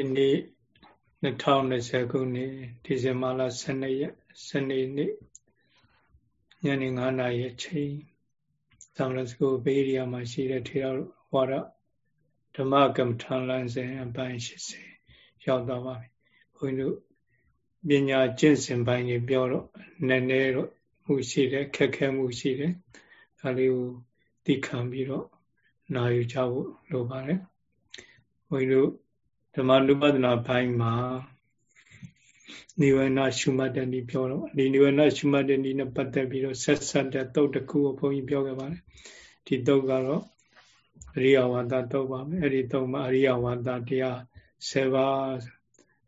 ဒီနေ့2020ခုနှစ်ဒီဇင်ဘာလ12ရက်စနေနေ့ညနေ9:00နာရီအချိန်သံဃာစကိုဘေးရီယာမှာရှိတဲ့ထေရဝါဒဓမ္မကမ္မထာလမ်းစဉ်အပိုင်း80ရောက်သွားပါပြီ။ဘုန်းကြီးတို့ပညာကျင့်စဉ်ပိုင်းကြီးပြောတော့နည်းနည်းတော့မှုရှိတယ်ခက်ခဲမှုရှိတယ်။ဒါလေးကိုသိခံပြီးတော့နာယူကြဖို့လိုပါတယ်။ဘုန်းကြီးတို့ ဓမ္မနုပဒနာဘိုင်းမှာနိဝေနရှုမှတ်တဲ့ဤပြောတော့ဒီနိဝေနရှုမှတ်တဲ့ဤနဲ့ပတ်သက်ပြီးတော့ဆက်ဆက်တဲ့တုတ်တစ်ခုကိုဘုန်းကြီးပြောခဲ့ပါတယ်ဒီတုတ်ကတော့အရိယဝါဒတုတ်ပါမယ်အဲ့ဒီတုတ်မှာအရိယဝါဒတရား7ပါး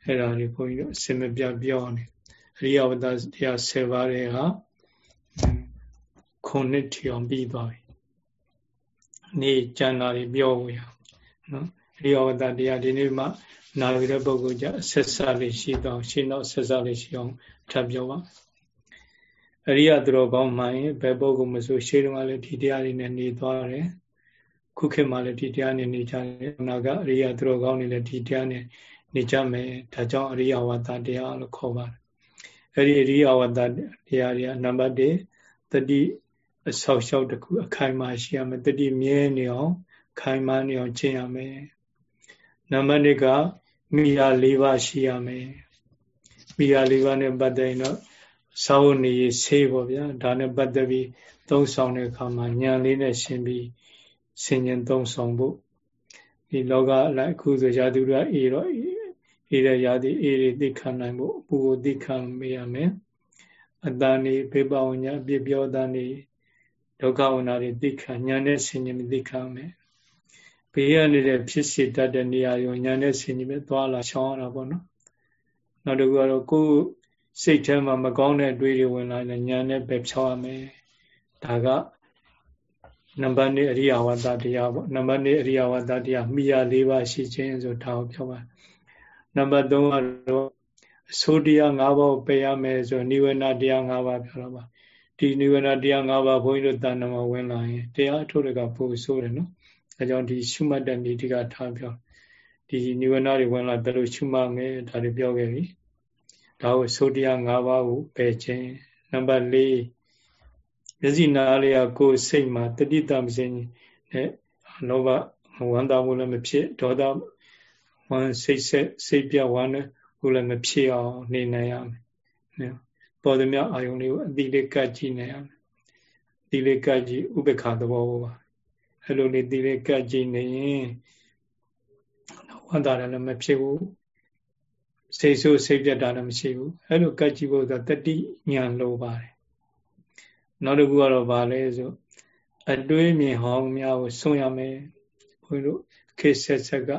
အဲ့ဒါတွေဘုန်းကြီးတို့အစင်မပြပြောနေအရိယဝါဒတရား7ပါးတွေကခုနှစ်ထီအောင်ပြီးသွားပြီနေ့ကျန်တာတွေပြောဖို့ရနော် ရိယဝတ္တတရားဒီနေ့မှနာယူတဲ့ပုဂ္ဂိုလ်ကြအဆက်ဆက်လေးရှိတော့ရှင်းတော့ဆက်ဆက်လေးရှိအောင်ထပ်ပြောပါအရိယသူတော်ကောင်းမှရင်ဘယ်ပုဂ္ဂိုလ်မဆိုရှေးတုန်းကလည်းဒီတရားတွေနဲ့နေသွားတယ်ခုခေတ်မှလည်းဒီတရားနဲ့နေကြတယ်အနာကအရိယသူတော်ကောင်းတွေလည်းဒီတရားနဲ့နေကြမယ်ဒါကြောင့်အရိယဝတ္တတရားလို့ခေါ်ပါတယ်အဲ့ဒီအရိယဝတ္တတရားတွေကနံပါတ်1တတိအဆောက်အအုံတစ်ခုအခိုင်အမာရှိရမယ်တတိမြဲနေအောင်ခိုင်မာနေအောင်ကျင့်ရမယ် နံပါတ်1ကမိယာ၄ပါးရှိရမယ်မိယာ၄ပါးနဲ့ပတ်သက်ရင်တော့သာဝနေရေးဆေးပေါ့ဗျာဒါနဲ့ပတ်သက်ပြီးသုံးဆောင်တဲ့အခါမှာညံလေးနဲ့ရှင်းပြီးဆင်ញင်သုံးဆောင်ဖို့ဒီလောကအလိုက်အခုဆိုရာသူရအေးတော့အေးတဲ့ရာသီအေးတွေသိခံနိုင်ဖို့အပူကိုသိခံမရမယ်အတန်နေဘေးပဝညာအပြစ်ပြောတန်နေဒုက္ခဝနာတွေသိခံညာနဲ့ဆင်ញင်သိခံမယ် ဘေးရနေတဲ့ဖြစ်စေတတ်တဲ့နေရာရောညာနဲ့ဆင်ញပဲသွားလာရှောင်းရတာပေါ့နော်နောက်တစ်ခုကတော့ကိုယ်စိတ်ထဲမှာမကောင်းတဲ့အတွေးတွေဝင်လာရင်ညာနဲ့ပဲဖြောင်းရမယ်ဒါကနံပါတ်2အရိယဝတ္တတရားပေါ့နံပါတ်2အရိယဝတ္တတရားမိယာ၄ပါးရှိခြင်းဆိုဒါကိုပြောပါနံပါတ်3ကတော့အစိုးတရား၅ပါးကိုပယ်ရမယ်ဆိုနိဝေနတရား၅ပါးပြောတော့ပါဒီနိဝေနတရား၅ပါးဘုန်းကြီးတို့တဏ္ဍမှာဝင်လာရင်တရားအထုတ်တွေကပို့ဆိုးတယ်နော် အဲကြောင့်ဒီရှုမှတ်တဲ့နေတိကထားပြောဒီနိဝရဏတွေဝင်လာဘယ်လိုရှုမှတ်မယ်ဒါတွေပြောခဲ့ပြီဒါကိုသုတရား၅ပါးကိုပယ်ခြင်းနံပါတ်၄မျက်စိနားလေးကကိုယ်စိတ်မှာတတိတမစင်းနဲ့လောဘဝမ်းသာမှုလည်းမဖြစ်ဒေါသဝမ်းစိတ်ဆက်စိတ်ပြဝမ်းနဲ့ကိုယ်လည်းမဖြစ်အောင်နေနိုင်ရမယ်နော်ပေါ်သမျှအာယုံလေးကိုအတိလေးကတ်ကြည့်နိုင်ရမယ်အတိလေးကတ်ကြည့်ဥပ္ပခါသဘောပါ အဲ့လိုလေးတည်လေးကတ်ကြည့်နေရင်ဝန္တာလည်းမဖြစ်ဘူးစိတ်ဆိုးစိတ်ပြတ်တာလည်းမရှိဘူးအဲ့လိုကတ်ကြည့်ဖို့ဆိုတတိညာလိုပါတယ်နောက်တစ်ခုကတော့ဗာလဲဆိုအတွေးမြင်ဟောင်းများကိုဆုံးရမယ်ဘုန်းကြီးတို့ခေဆက်ဆက်က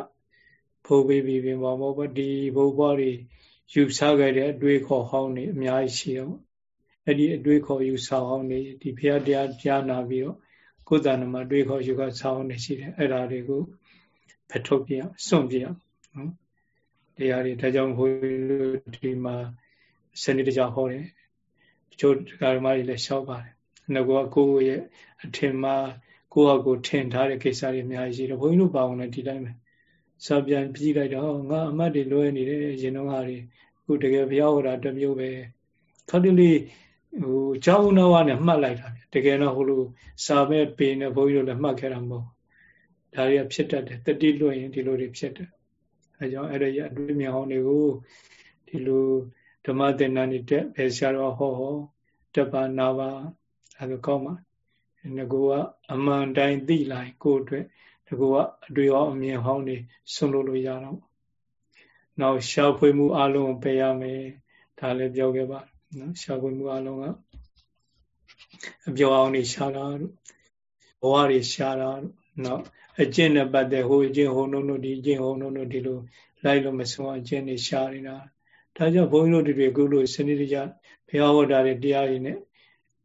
ဖိုးပေးပြီးပြင်ပါဘောဒီဘုဘွားတွေယူဆခဲ့တဲ့အတွေးခေါ်ဟောင်းတွေအများကြီးရှိတော့အဲ့ဒီအတွေးခေါ်ယူဆဟောင်းတွေဒီဘုရားတရားကြားနာပြီးတော့ ကိုယ်တဏ္ဍမှာတွေးခေါ်ယူကဆောင်းနေရှိတယ်အဲ့ဒါတွေကိုဖထုတ်ပြစွန့်ပြနော်တရားတွေဒါကြောင့်ဘုရားဒီမှာစနစ်တကျဟောတယ်တချို့ဓမ္မတွေလည်းရှောက်ပါတယ်ငါကကိုယ့်ရဲ့အထင်မှာကိုယ့်ဟာကိုယ်ထင်ထားတဲ့ကိစ္စတွေအများကြီးရှိတယ်ဘုန်းကြီးတို့ပါအောင်လည်းဒီတိုင်းပဲစာပြန်ပြီးလိုက်တော့ငါအမတ်တွေလွဲနေတယ်ရင်တော့ဟာတွေအခုတကယ်ဘုရားဟောတာတစ်မျိုးပဲခါတလေ ဟိုကျောင်းတော်ကနေမှတ်လိုက်တာတကယ်တော့ဟိုလိုစာပဲပေနေဘုန်းကြီးတို့လည်းမှတ်ခဲ့တာမဟုတ်ဒါတွေကဖြစ်တတ်တယ်တတိလွတ်ရင်ဒီလိုတွေဖြစ်တယ်အဲကြောင့်အဲ့ဒါရအတွေ့အမြင်ဟောင်းတွေကိုဒီလိုဓမ္မသင်္นานတွေတက်ပဲဆရာတော်ဟောဟောတပါနာပါအဲဒါကောင်းပါငကိုကအမှန်တိုင်းသိလိုက်ကိုယ့်အတွက်ငကိုကအတွေ့အမြင်ဟောင်းတွေဆွလို့လို့ရတော့နောက်ရှားဖွေမှုအလုံးပယ်ရမယ်ဒါလည်းပြောခဲ့ပါ နော်ရှားခွင့်မှုအလုံးကအပြောင်းအောင်နေရှားတာတို့ဘဝတွေရှားတာတို့နော်အကျင့်နဲ့ပတ်သက်ဟိုအကျင့်ဟိုနှုံတို့ဒီအကျင့်ဟိုနှုံတို့ဒီလိုလိုက်လို့မဆုံးအကျင့်တွေရှားနေတာဒါကြောင့်ဘုန်းကြီးတို့တွေအခုလိုစနစ်တကျဘုရားဟောတာတွေတရားတွေနဲ့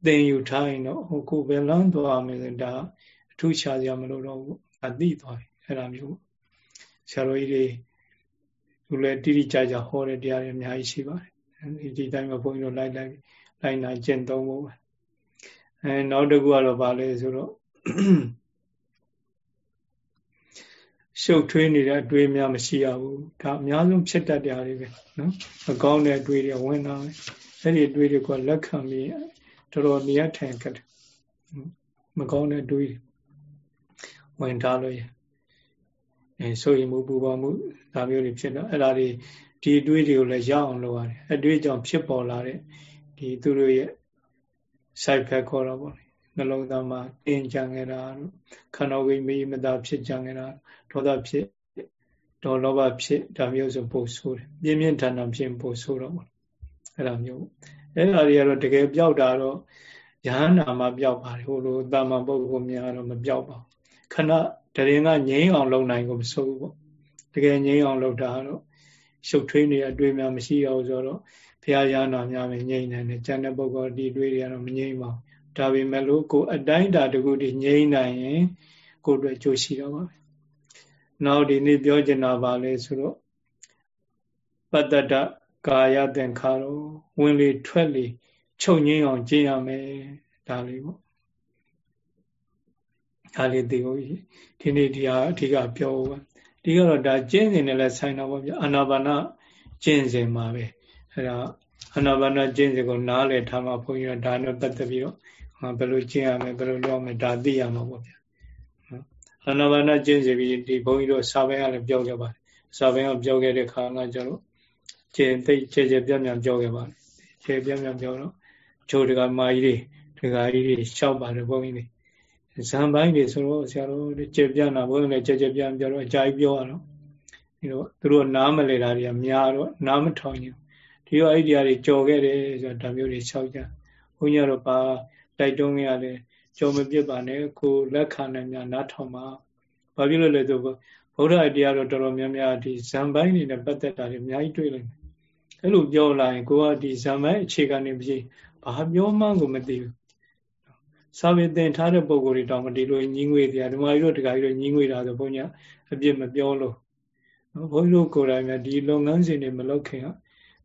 သင်ယူထားရင်တော့ဟိုကိုပဲလမ်းသွားမယ်ဆိုဒါအထူးရှားစရာမလိုတော့ဘူးအသိသွားပြီအဲ့ဒါမျိုးဆရာတော်ကြီးတွေသူလည်းတိတိကျကျဟောတဲ့တရားတွေအများကြီးရှိပါတယ် ဒီတိုင်းမှာဘုန်းကြီးတို့လိုက်လိုက်လိုက်နာကျင့်သုံးဖို့ပဲအဲနောက်တစ်ခုကတော့ဗာလဲဆိုတော့ရှရှုပ်ထွေးနေတဲ့အတွေ့အများမရှိရဘူးဒါအများဆုံးဖြစ်တတ်တဲ့အရာတွေပဲနော်မကောင်းတဲ့အတွေ့တွေဝင်လာတယ်အဲ့ဒီအတွေ့တွေကလက်ခံပြီးတော်တော်နေရထိုင်ကြတယ်မကောင်းတဲ့အတွေ့ဝင်ထားလို့ရအဲဆိုရင်မှုပူပါမှုဒါမျိုးတွေဖြစ်တော့အဲ့ဒါတွေ ဒီအတွေ့တွေကိုလည်းရအောင်လုပ်ရတယ်အတွေ့ကြောင့်ဖြစ်ပေါ်လာတဲ့ဒီသူတို့ရဲ့ side effect ခေါ်တော့ပေါ့နှလုံးသားမှာတင်းကြံနေတာတို့ခန္ဓာဝိမေမသာဖြစ်ကြံနေတာဒေါသဖြစ်ဒေါလောဘဖြစ်ဒါမျိုးဆိုပို့ဆိုးတယ်ပြင်းပြင်းထန်ထန်ဖြစ်ပို့ဆိုးတော့ပေါ့အဲ့လိုမျိုးအဲ့ဒါတွေကတော့တကယ်ပျောက်တာတော့ယဟန္တာမှာပျောက်ပါတယ်ဟိုလိုတာမန်ပုဂ္ဂိုလ်များတော့မပျောက်ပါဘူးခဏတရင်ကငြိမ်းအောင်လုပ်နိုင်ကိုမဆိုးဘူးပေါ့တကယ်ငြိမ်းအောင်လုပ်တာတော့ ရှုပ်ထွေးနေအတွေ့များမရှိအောင်ဆိုတော့ဘုရားရဟနာများပဲငြိမ်းနိုင်တယ်ကျန်တဲ့ပုဂ္ဂိုလ်ဒီတွေ့တွေကတော့မငြိမ်းပါဘူးဒါပေမဲ့လို့ကိုအတိုင်းတာတခုတည်းငြိမ့်နိုင်ရင်ကိုအတွက်ကြိုးရှိတော့ပါပဲနောက်ဒီနေ့ပြောချင်တာပါလေဆိုတော့ပတ္တတကာယသင်္ခါရောဝင်လေထွက်လေချုပ်ငင်းအောင်ကျင့်ရမယ်ဒါလေးပေါ့ဒါလေးသိဖို့ဒီနေ့ဒီဟာအဓိကပြောပါ ဒီကတော့ဒါကျင့်စဉ်နဲ့လည်းဆိုင်တော့ဗောဗျအာနာပါနကျင့်စဉ်မှာပဲအဲဒါအာနာပါနကျင့်စဉ်ကိုနားလည်ထားမှဘုန်းကြီးကဒါနဲ့ပတ်သက်ပြီးတော့ဘယ်လိုကျင့်ရမလဲဘယ်လိုလုပ်မလဲဒါသိရမှာပေါ့ဗျာအာနာပါနကျင့်စီပြီးဒီဘုန်းကြီးတို့စာပိုင်းကလည်းပြောခဲ့ပါတယ်စာပိုင်းကပြောခဲ့တဲ့ခါကကျတော့ကျင့်သိကျကျပြန့်ပြန့်ပြောခဲ့ပါတယ်ကျပြန့်ပြန့်ပြောတော့ချိုးတကမာကြီးတွေတကကြီးတွေရှောက်ပါတယ်ဘုန်းကြီးတွေ ဇံပိုင်းတွေဆိုတော့ဆရာတို့ကျပြန့်တာဘုန်းကြီးလည်းကျကျပြန့်ပြောတော့အကြိုက်ပြောရတော့ဒီတော့သူတို့နားမလဲတာတွေကများတော့နားမထောင်ဘူးဒီတော့အဲ့ဒီအရာတွေကြော်ခဲ့တယ်ဆိုတော့ဒါမျိုးတွေရှောက်ကြဘုန်းကြီးကတော့ပါတိုက်တွန်းရတယ်ကြော်မပြစ်ပါနဲ့ကိုလက်ခံနိုင်များနားထောင်ပါဘာဖြစ်လို့လဲဆိုဘုရားတရားတော့တော်တော်များများဒီဇံပိုင်းနေနဲ့ပတ်သက်တာတွေအများကြီးတွေ့လိုက်အဲ့လိုပြောလာရင်ကိုကဒီဇံပိုင်းအခြေခံနေပြီဘာပြောမှကိုမသိဘူး စာပေသင်ထားတဲ့ပုံကိုယ်တွေတောင်မဒီလိုညီငွေတရားဓမ္မကြီးတို့တခါကြီးတို့ညီငွေတာဆိုဘုန်းကြီးအပြစ်မပြောလို့ဘုန်းကြီးတို့ကိုယ်တိုင်များဒီလုပ်ငန်းစဉ်တွေမလုပ်ခင်က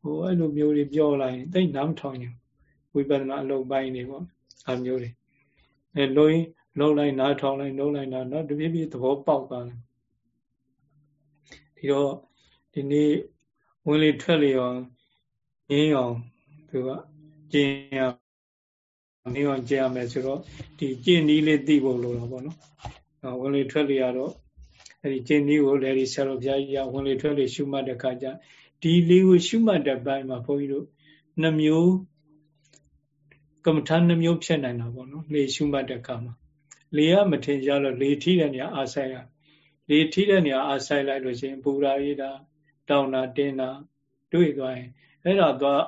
ဟိုအဲ့လိုမျိုးတွေပြောလာရင်တိတ်နားမထောင်ရင်ဝိပဿနာအလုပ်ပိုင်းနေပေါ့အမျိုးတွေအဲလုံးလုံးလိုက်နားထောင်လိုက်လုံးလိုက်နာတော့တပြည့်ပြည့်သဘောပေါက်သွားတယ်ဒီတော့ဒီနေ့ဝင်လေထွက်လေအောင်ရင်းအောင်သူကကျင်းရ နေအောင်ကျင်းရမယ်ဆိုတော့ဒီကျင့်နည်းလေးသိဖို့လိုတော့ဗောနော်ဝင်လေထွက်လေရတော့အဲဒီကျင့်နည်းကိုလည်းဒီဆရာတော်ဘုရားကြီးကဝင်လေထွက်လေရှုမှတ်တဲ့ခါကျဒီလေးကိုရှုမှတ်တဲ့ဘက်မှာဘုန်းကြီးတို့နှမျိုးကမ္မထာနှမျိုးဖြစ်နိုင်တာပေါ့နော်လေရှုမှတ်တဲ့အခါမှာလေကမထင်ရှားလို့လေထိတဲ့နေရာအားဆိုင်ရလေထိတဲ့နေရာအားဆိုင်လိုက်လို့ရှိရင်ပူရာအေးတာတောင်းတာတင်းတာတွေ့သွားရင်အဲ့ဒါသွား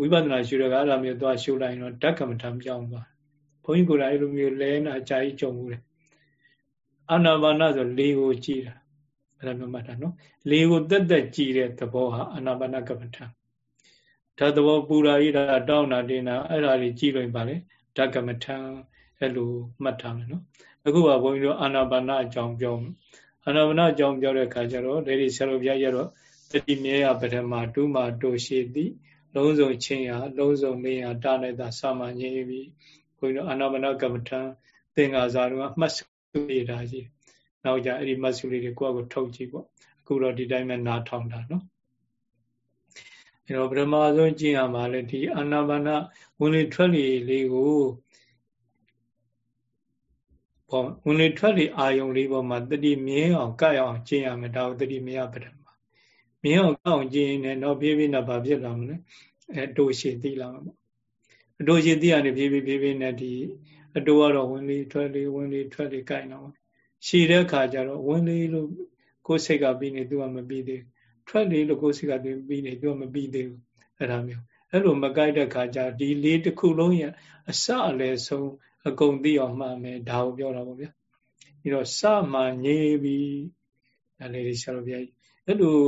ဝိပဿနာရှုတဲ့ကအဲ့လိုမျိုးသွားရှုလိုက်ရင်တော့ဓကမ္မထာပြောင်းသွားဘုန်းကြီးကိုယ်တိုင်အဲ့လိုမျိုးလဲနာကြာကြီးကြုံမှုတယ်အာနာပါနဆိုလေကိုကြည်တာအဲ့လိုမျိုးမှတ်တာနော်လေကိုတက်တက်ကြည်တဲ့သဘောဟာအာနာပါနကမ္မထာဓာတ်သဘောပူရာဤတာတောင်းတာတင်းတာအဲ့ဒါတွေကြည့်လို့ပါလေဓကမထံအဲ့လိုမှတ်ထားမယ်နော်အခုကဘုန်းကြီးတို့အာနာပါနအကြောင်းပြောအာနာပါနအကြောင်းပြောတဲ့အခါကျတော့ဒေဒီဆရာတော်ဘုရားရတော့တတိမြဲရပထမတူးမာတိုရှိသည် လုံးစုံချင်းရလုံးစုံမင်းရတာနဲ့သာစာမငြိပြီဘုန်းကြီးတို့အာနာပါနကမ္မထံသင်္ဃာစာတော့မှတ်စုရတာကြီးနောက်ကြအဲ့ဒီမှတ်စုလေးတွေကိုယ့်အကိုထုတ်ကြည့်ပေါ့အခုတော့ဒီတိုင်းပဲနားထောင်တာနော်အဲတော့ပထမဆုံးကြည့်ရမှာလေဒီအာနာပါနဝင်လေထွက်လေလေးကိုပေါ့ဝင်လေထွက်လေအာယုံလေးပေါ်မှာတတိမြင်းအောင်ကပ်အောင်ကျင့်ရမယ်ဒါကိုတတိမရပထမ မြင်းအောင်ကပ်အောင်ကျင့်ရင်တော့ပြေးပြေးနဲ့ဘာဖြစ်လာမလဲအဲအတူရှိသိလာမှာပေါ့အတူရှိသိရနေပြေးပြေးပြေးပြေးနဲ့ဒီအတူကတော့ဝင်လေထွက်လေဝင်လေထွက်လေကပ်တော့ရှည်တဲ့ခါကျတော့ဝင်လေလို့ကိုယ်စိတ်ကပြီးနေသူကမပြီးသေးဘူးထွက်လေလို့ကိုယ်စိတ်ကပြီးနေပြောမပြီးသေးဘူးအဲ့ဒါမျိုးအဲ့လိုမကြိုက်တဲ့ခါကျဒီလေးတစ်ခုလုံးရအစအလယ်ဆုံးအကုန်သိအောင်မှတ်မယ်ဒါကိုပြောတာပေါ့ဗျာပြီးတော့စမှငြိပြီးဒါလေးတွေဆရာတော်ဘုရားကြီး အဲ့လို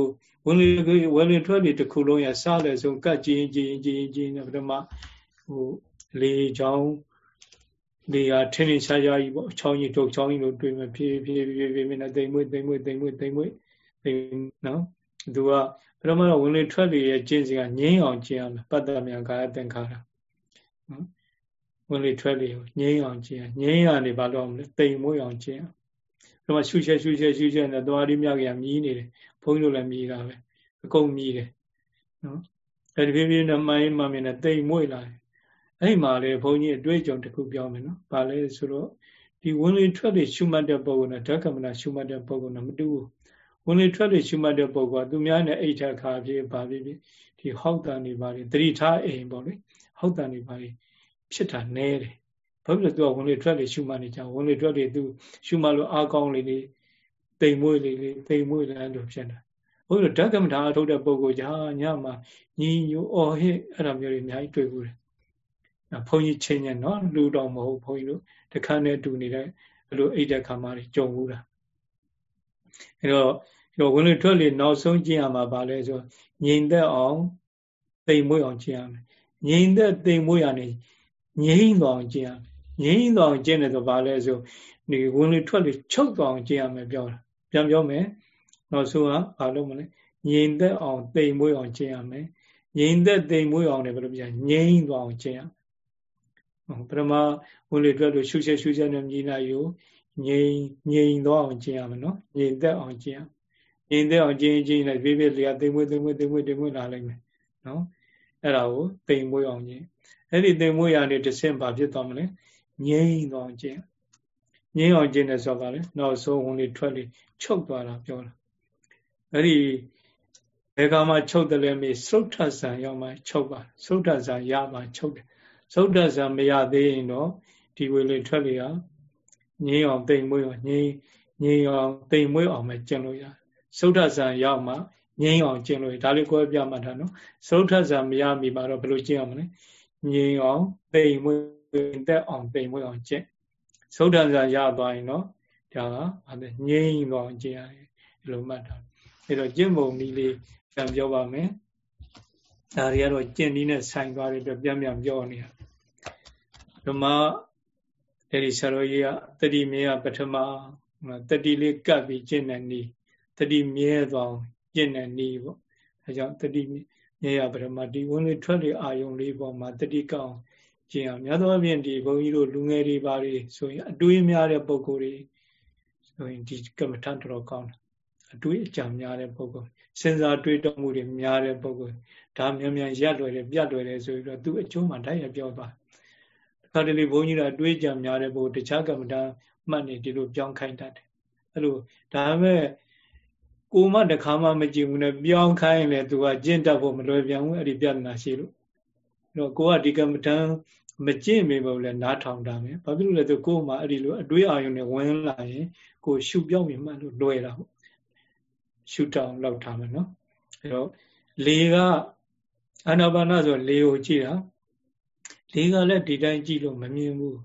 ဝင်လေဝင်လေထွက်လေတစ်ခုလုံးရစအလယ်ဆုံးကတ်ကြည့်ကြည့်ကြည့်ကြည့်နေပထမဟိုလေချောင်းလေဟာထင်းထင်းရှားရှားကြီးပေါ့ချောင်းကြီးတုတ်ချောင်းကြီးလို့တွေ့မှဖြည်းဖြည်းဖြည်းဖြည်းနဲ့တိမ်မွေ့တိမ်မွေ့တိမ်မွေ့တိမ်မွေ့တိမ်နော်သူကပထမတော့ဝင်လေထွက်လေရဲ့ကျင့်စဉ်ကငြိမ်းအောင်ကျင့်ရမယ်ပတ္တမြကာယသင်္ခါရနော်ဝင်လေထွက်လေကိုငြိမ်းအောင်ကျင့်ရငြိမ်းရနေဘာလို့မလဲတိမ်မွေးအောင်ကျင့်ရပထတော့ရှုချက်ရှုချက်ရှုချက်နဲ့သွားရီမြကြမြည်နေတယ် ဘုန်းကြီးတို့လည်းမြည်တာပဲအကုန်မြည်တယ်နော်အဲဒီဖြည်းဖြည်းနဲ့မှိုင်းမှမြင်နဲ့တိမ်မွေ့လာတယ်အဲ့မှာလေဘုန်းကြီးအတွေ့အကြုံတစ်ခုပြောမယ်နော်။ဘာလဲဆိုတော့ဒီဝင်လေထွက်လေရှုမှတ်တဲ့ပုံကဓကမနာရှုမှတ်တဲ့ပုံကမတူဘူး။ဝင်လေထွက်လေရှုမှတ်တဲ့ပုံကသူများနဲ့အိဋ္ဌခါဖြစ်ပါဖြစ်ဖြစ်ဒီဟောက်တန်နေပါလေတတိထားအိမ်ပေါ့လေ။ဟောက်တန်နေပါလေဖြစ်တာနဲတယ်။ဘာဖြစ်လို့သူကဝင်လေထွက်လေရှုမှတ်နေကြဝင်လေထွက်လေသူရှုမှတ်လို့အားကောင်းလေလေ တိမ်မွေးလေလေတိမ်မွေးလည်းလို့ဖြစ်တာ။ဘုရားဓကမထာထုတ်တဲ့ပုံကကြာညမှာညီညိုအော်ဟစ်အဲ့လိုမျိုးတွေအများကြီးတွေ့ဘူးတယ်ဘုန်းကြီးချင်းညံနော်လူတော်မဟုတ်ဘုန်းကြီးတို့တခါနဲ့တူနေတဲ့အဲ့လိုအိတ်တဲ့ခါမှကြုံဘူးတာအဲ့တော့ဒီဝင်လေထွက်လေနောက်ဆုံးကျင့်ရမှာပါလဲဆိုငြိမ်သက်အောင်တိမ်မွေ့အောင်ကျင့်ရမယ်ငြိမ်သက်တိမ်မွေ့ရနေငြိမ်သွားအောင်ကျင့်ရမယ်ငြိမ်သွားအောင်ကျင့်တယ်ဆိုပါလဲဆိုဒီဝင်လေထွက်လေချုပ်သွားအောင်ကျင့်ရမယ်ပြောတာ ပြန်ပြောမယ်နောက်ဆုံးကဘာလို့မလဲငြိမ်သက်အောင်တိမ်မွေ့အောင်ကျင့်ရမယ်ငြိမ်သက်တိမ်မွေ့အောင်လည်းဘယ်လိုပြငြိမ်သွားအောင်ကျင့်ရမယ်ပရမဝင်လေတွက်လို့ရှုချက်ရှုချက်နဲ့မြည်နိုင်ရောငြိမ်ငြိမ်တော့အောင်ကျင့်ရမယ်နော်ငြိမ်သက်အောင်ကျင့်ရငြိမ်သက်အောင်ကျင့်ကျင့်နဲ့ပြေးပြေးလျာသိမ့်မွေးသိမ့်မွေးသိမ့်မွေးသိမ့်မွေးလာလိုက်မယ်နော်အဲ့ဒါကိုသိမ့်မွေးအောင်ကျင့်အဲ့ဒီသိမ့်မွေးရနေတစ်ဆင့်ဘာဖြစ်သွားမလဲငြိမ်တော့အောင်ကျင့် ငြိမ်အောင်ကျင့်တယ်ဆိုပါလေနောက်ဆုံးဝင်လေထွက်လေချုပ်သွားတာပြောတာအဲ့ဒီဘယ်ကမှချုပ်တယ်လဲမေးသုဒ္ဓဆံရောက်မှချုပ်ပါသုဒ္ဓဆံရမှချုပ်တယ်သုဒ္ဓဇံမရသေးရင်တော့ဒီဝေလေထွက်လေဟာငြိမ်းအောင်တိမ်မွေးအောင်ငြိမ်းငြိမ်းအောင်တိမ်မွေးအောင်ပဲကျင့်လို့ရသုဒ္ဓဇံရောက်မှငြိမ်းအောင်ကျင့်လို့ဒါလေးကိုပြမှတ်ထားနော်သုဒ္ဓဇံမရမီမှာတော့ဘယ်လိုကျင့်အောင်မလဲငြိမ်းအောင်တိမ်မွေးတက်အောင်တိမ်မွေးအောင်ကျင့် သုဒ္ဓဇံရသွားရင်တော့ဒါကဘာလဲငြိမ်းအောင်ကျင့်ရတယ်ဒီလိုမှတ်ထားအဲ့တော့ကျင့်ပုံနည်းလေးပြန်ပြောပါမယ်ဒါတွေကတော့ကျင့်နည်းနဲ့ဆိုင်သွားတဲ့အတွက်ပြန်ပြန်ပြောနေတာဓမ္မအဲ့ဒီဆရာတော်ကြီးကတတိမြဲပထမတတိလေးကပ်ပြီးကျင့်တဲ့နည်းတတိမြဲသွားကျင့်တဲ့နည်းပေါ့အဲကြောင့်တတိမြဲရပထမဒီဝင်လေထွက်လေအာယုံလေးပေါ်မှာတတိကောင်း ကျင့်အောင်များသောအားဖြင့်ဒီဘုန်းကြီးတို့လူငယ်တွေပါတွေဆိုရင်အတွေးများတဲ့ပုံကိုယ်တွေဆိုရင်ဒီကမ္မထတော်တော်ကောင်းတယ်အတွေးအကြံများတဲ့ပုံကိုယ်စဉ်းစားတွေးတောမှုတွေများတဲ့ပုံကိုယ်ဒါမြန်မြန်ရက်လွယ်တယ်ပြတ်လွယ်တယ်ဆိုပြီးတော့သူအကျိုးမှတိုက်ရပြောသွားခါတလေဘုန်းကြီးကတွေးကြံများတဲ့ဘုတခြားကမ္မဋ္ဌာန်းမှတ်နေဒီလိုပြောင်းခိုင်းတတ်တယ်အဲ့လိုဒါပေမဲ့ကိုမတခါမှမကြည့်ဘူးနဲ့ပြောင်းခိုင်းလေသူကကျင့်တတ်ဖို့မလွယ်ပြန်ဘူးအဲ့ဒီပြဿနာရှိလို့အဲ့တော့ကိုကဒီကမ္မဋ္ဌာန်း မကျင့်မိဘူးလေနားထောင်တာမယ်ဘာဖြစ်လို့လဲဆိုကို့မှာအဲ့ဒီလိုအတွေးအာရုံနဲ့ဝင်လာရင်ကိုရှုပြောင်းပြီးမှတ်လို့လွယ်တာပေါ့ရှုတောင်းလောက်ထားမယ်နော်အဲ့တော့လေကအာနာပါနဆိုလေကိုကြည့်တာလေကလည်းဒီတိုင်းကြည့်လို့မမြင်ဘူး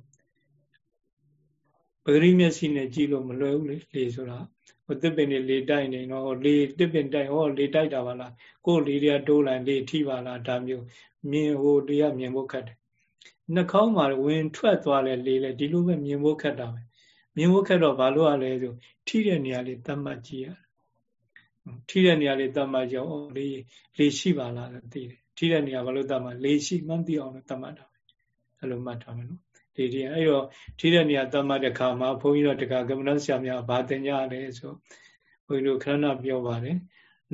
ပဂရိမျက်စိနဲ့ကြည့်လို့မလွယ်ဘူးလေလေဆိုတာဟိုတစ်ပင်နေလေတိုက်နေတော့လေတစ်ပင်တိုက်ဟောလေတိုက်တာပါလားကိုယ်လေတွေကတိုးလိုက်လေထိပါလားဒါမျိုးမြင်ဟိုတရားမြင်ဖို့ခက်တယ် နှာခေါင်းမှာဝင်ထွက်သွားလဲလေလေဒီလိုပဲမြင်ဖို့ခက်တာပဲမြင်ဖို့ခက်တော့ဘာလို့ ਆ လဲဆိုထိတဲ့နေရာလေးတတ်မှတ်ကြည့်ရထိတဲ့နေရာလေးတတ်မှတ်ကြအောင်လေလေရှိပါလားသိတယ်ထိတဲ့နေရာဘာလို့တတ်မှတ်လေရှိမှန်းသိအောင်တတ်မှတ်တာအဲ့လိုမှတ်ထားမယ်နော်ဒီဒီအဲ့တော့ထိတဲ့နေရာသတ်မှတ်တဲ့ခါမှာဘုန်းကြီးတို့တက္ကကမ္မဋ္ဌဆရာများဘာတင်ကြလဲဆိုဘုန်းကြီးတို့ခဏပြောပါတယ်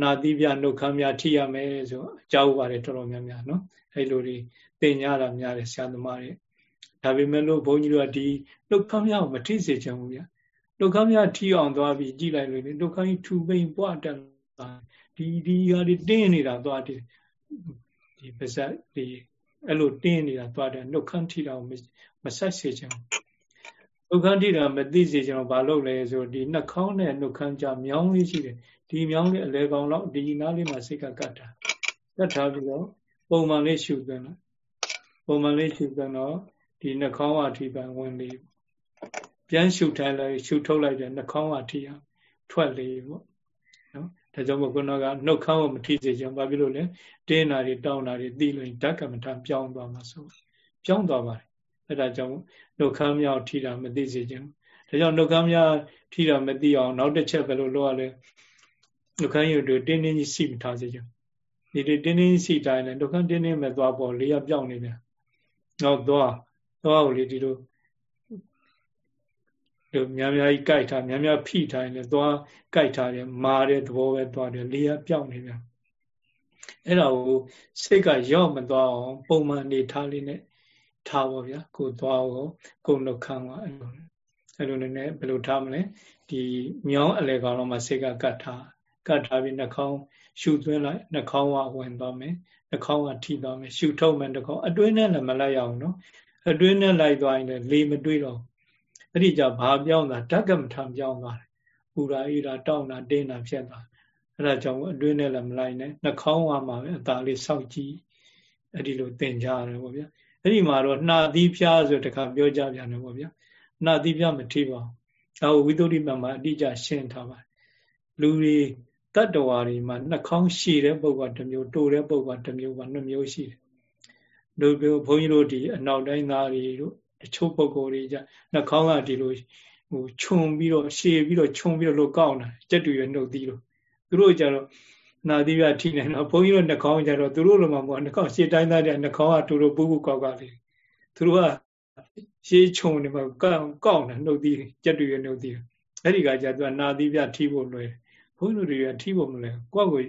နာတိပြနှုတ်ခမ်းများထိရမယ်ဆိုအကြောက်ပါတယ်တော်တော်များများနော်အဲ့လိုတွေ တင်ကြတာများတယ်ဆရာသမားတွေဒါပေမဲ့လို့ဘုန်းကြီးတို့ကဒီနှုတ်ခမ်းများကိုမထိစေချင်ဘူးဗျာနှုတ်ခမ်းများထိအောင်သွားပြီးကြည့်လိုက်လို့လေနှုတ်ခမ်းကြီးထူပိန်ပွားတက်လာဒီဒီဟာဒီတင်းနေတာသွားတယ်ဒီပါဇက်ဒီအဲ့လိုတင်းနေတာသွားတယ်နှုတ်ခမ်းထိတာကိုမဆက်စေချင်နှုတ်ခမ်းထိတာမသိစေချင်တော့ဘာလုပ်လဲဆိုဒီနှာခေါင်းနဲ့နှုတ်ခမ်းကြားမြောင်းလေးရှိတယ်ဒီမြောင်းလေးအလဲကောင်တော့ဒီနားလေးမှာစိတ်ကကတ်တာကတ်ထားပြီးတော့ပုံမှန်လေးရှုသွင်းလိုက် ပုံမှန်လေးရှုသွင်းတော့ဒီနှာခေါင်းအထိပံဝင်လေးပြန်ရှုထိုင်လိုက်ရှုထုတ်လိုက်တယ်နှာခေါင်းအထိအောင်ထွက်လေးပေါ့နော်ဒါကြောင့်မို့ခုနကနှုတ်ခမ်းကိုမထိစေချင်ဘာဖြစ်လို့လဲတင်းနာတွေတောင်းနာတွေသိလို့ဓာတ်ကမ္မထပြောင်းသွားမှာဆိုပြောင်းသွားပါတယ်အဲဒါကြောင့်နှုတ်ခမ်းမြောက်ထိတာမသိစေချင်ဒါကြောင့်နှုတ်ခမ်းမြောက်ထိတာမသိအောင်နောက်တစ်ချက်ဘယ်လိုလုပ်ရလဲနှုတ်ခမ်းရုပ်တွေတင်းတင်းကြီးစီမထားစေချင်ဒီတင်းတင်းစီတိုင်းနဲ့နှုတ်ခမ်းတင်းတင်းမဲ့သွားပေါ်လေးရပြောင်းနေပြန် နောက်သွားသွားကိုလေဒီလိုလို့များများကြီးကြိုက်ထားများများဖိထားရင်လည်းသွားကြိုက်ထားတယ်မာတဲ့သဘောပဲသွားတယ်လေရပြောင်းနေပြန်အဲ့ဒါကိုစိတ်ကရောက်မသွားအောင်ပုံမှန်နေထားလေးနဲ့ထားပါဗျာကိုသွားကိုကိုနှုတ်ခမ်းကအဲ့လိုအဲ့လိုနဲ့ဘယ်လိုထားမလဲဒီမြောင်းအလဲကောင်တော့မှစိတ်ကကတ်ထားကတ်ထားပြီးနှာခေါင်း ရှူသွင်းလိုက်နှာခေါင်းကဝင်သွားမယ်နှာခေါင်းကထိသွားမယ်ရှူထုတ်မယ်နှာခေါင်းအတွင်းနဲ့လည်းမလိုက်ရအောင်နော်အတွင်းနဲ့လိုက်သွားရင်လည်းလေမတွေးတော့အဲ့ဒီကြဘာပြောင်းတာဓကမထံပြောင်းသွားတယ်ပူရာဣရာတောင်းတာတင်းတာဖြစ်သွားအဲ့ဒါကြောင့်အတွင်းနဲ့လည်းမလိုက်နဲ့နှာခေါင်းကမှပဲအသာလေးစောက်ကြည့်အဲ့ဒီလိုသင်ကြရတယ်ပေါ့ဗျာအဲ့ဒီမှာတော့နှာသီးဖျားဆိုတခါပြောကြပြန်တယ်ပေါ့ဗျာနှာသီးဖျားမထိပါဘူးဒါကိုဝိသုဒ္ဓိမမှာအတိအကျရှင်းထားပါတယ်လူတွေ တတ္တဝါတွေမှာနှာခေါင်းရှည်တဲ့ပုဂ္ဂိုလ်တစ်မျိုးတိုတဲ့ပုဂ္ဂိုလ်တစ်မျိုးပါနှစ်မျိုးရှိတယ်တို့ပြောဘုန်းကြီးတို့ဒီအနောက်တိုင်းသားတွေတို့တချို့ပုဂ္ဂိုလ်တွေကြနှာခေါင်းကဒီလိုဟိုခြုံပြီးတော့ရှည်ပြီးတော့ခြုံပြီးတော့လို့ကောက်တာကြက်တူရနှုတ်သီးလို့သူတို့ကြတော့နာသီးပြထိနေတော့ဘုန်းကြီးတို့နှာခေါင်းကြတော့သူတို့လိုမှမဟုတ်နှာခေါင်းရှည်တိုင်းသားတဲ့နှာခေါင်းကတူတူပူပူကောက်ကောက်လေးသူတို့ကရှည်ခြုံနေမှာကောက်ကောက်နေနှုတ်သီးကြက်တူရနှုတ်သီးအဲ့ဒီကကြသူကနာသီးပြထိဖို့လွယ်ဘုန်း ကြီးတို့တွေကထိဖို့မလွယ်ကိုယ့်ကို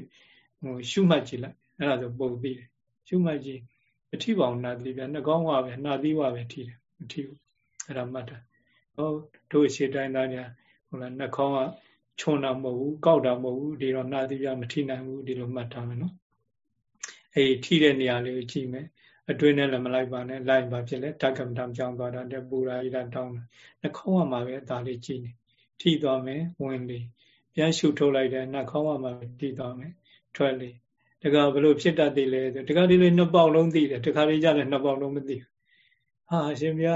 ဟိုရှုမှတ်ကြည့်လိုက်အဲ့ဒါဆိုပုံပြီးတယ်ရှုမှတ်ကြည့်အထိပါအောင်နာသီးပြနှာခေါင်းဝပဲနာသီးဝပဲထိတယ်မထိဘူးအဲ့ဒါမှတ်တာဟောတို့ရှေ့တိုင်းသားညာဟုတ်လားနှာခေါင်းကခြုံတာမဟုတ်ဘူးကောက်တာမဟုတ်ဘူးဒီတော့နာသီးပြမထိနိုင်ဘူးဒီလိုမှတ်ထားမယ်နော်အေးထိတဲ့နေရာလေးကိုကြည့်မယ်အတွင်းနဲ့လည်းမလိုက်ပါနဲ့လိုက်ပါဖြစ်လေဓကမ္မတံပြောင်းသွားတာတဲ့ပူရာဣဒတောင်းတယ်နှာခေါင်းကမှပဲအသာလေးကြည့်နေထိသွားမယ်ဝင်လေ ပြန်ရှုထုတ်လိုက်တယ်နှာခေါင်းကမှထိသွားမယ်ထွက်လေတခါဘလို့ဖြစ်တတ်သေးလဲဆိုတခါလေးလေးနှစ်ပေါက်လုံးသိတယ်တခါလေးကြတယ်နှစ်ပေါက်လုံးမသိဘူးဟာအရှင်ဗျာ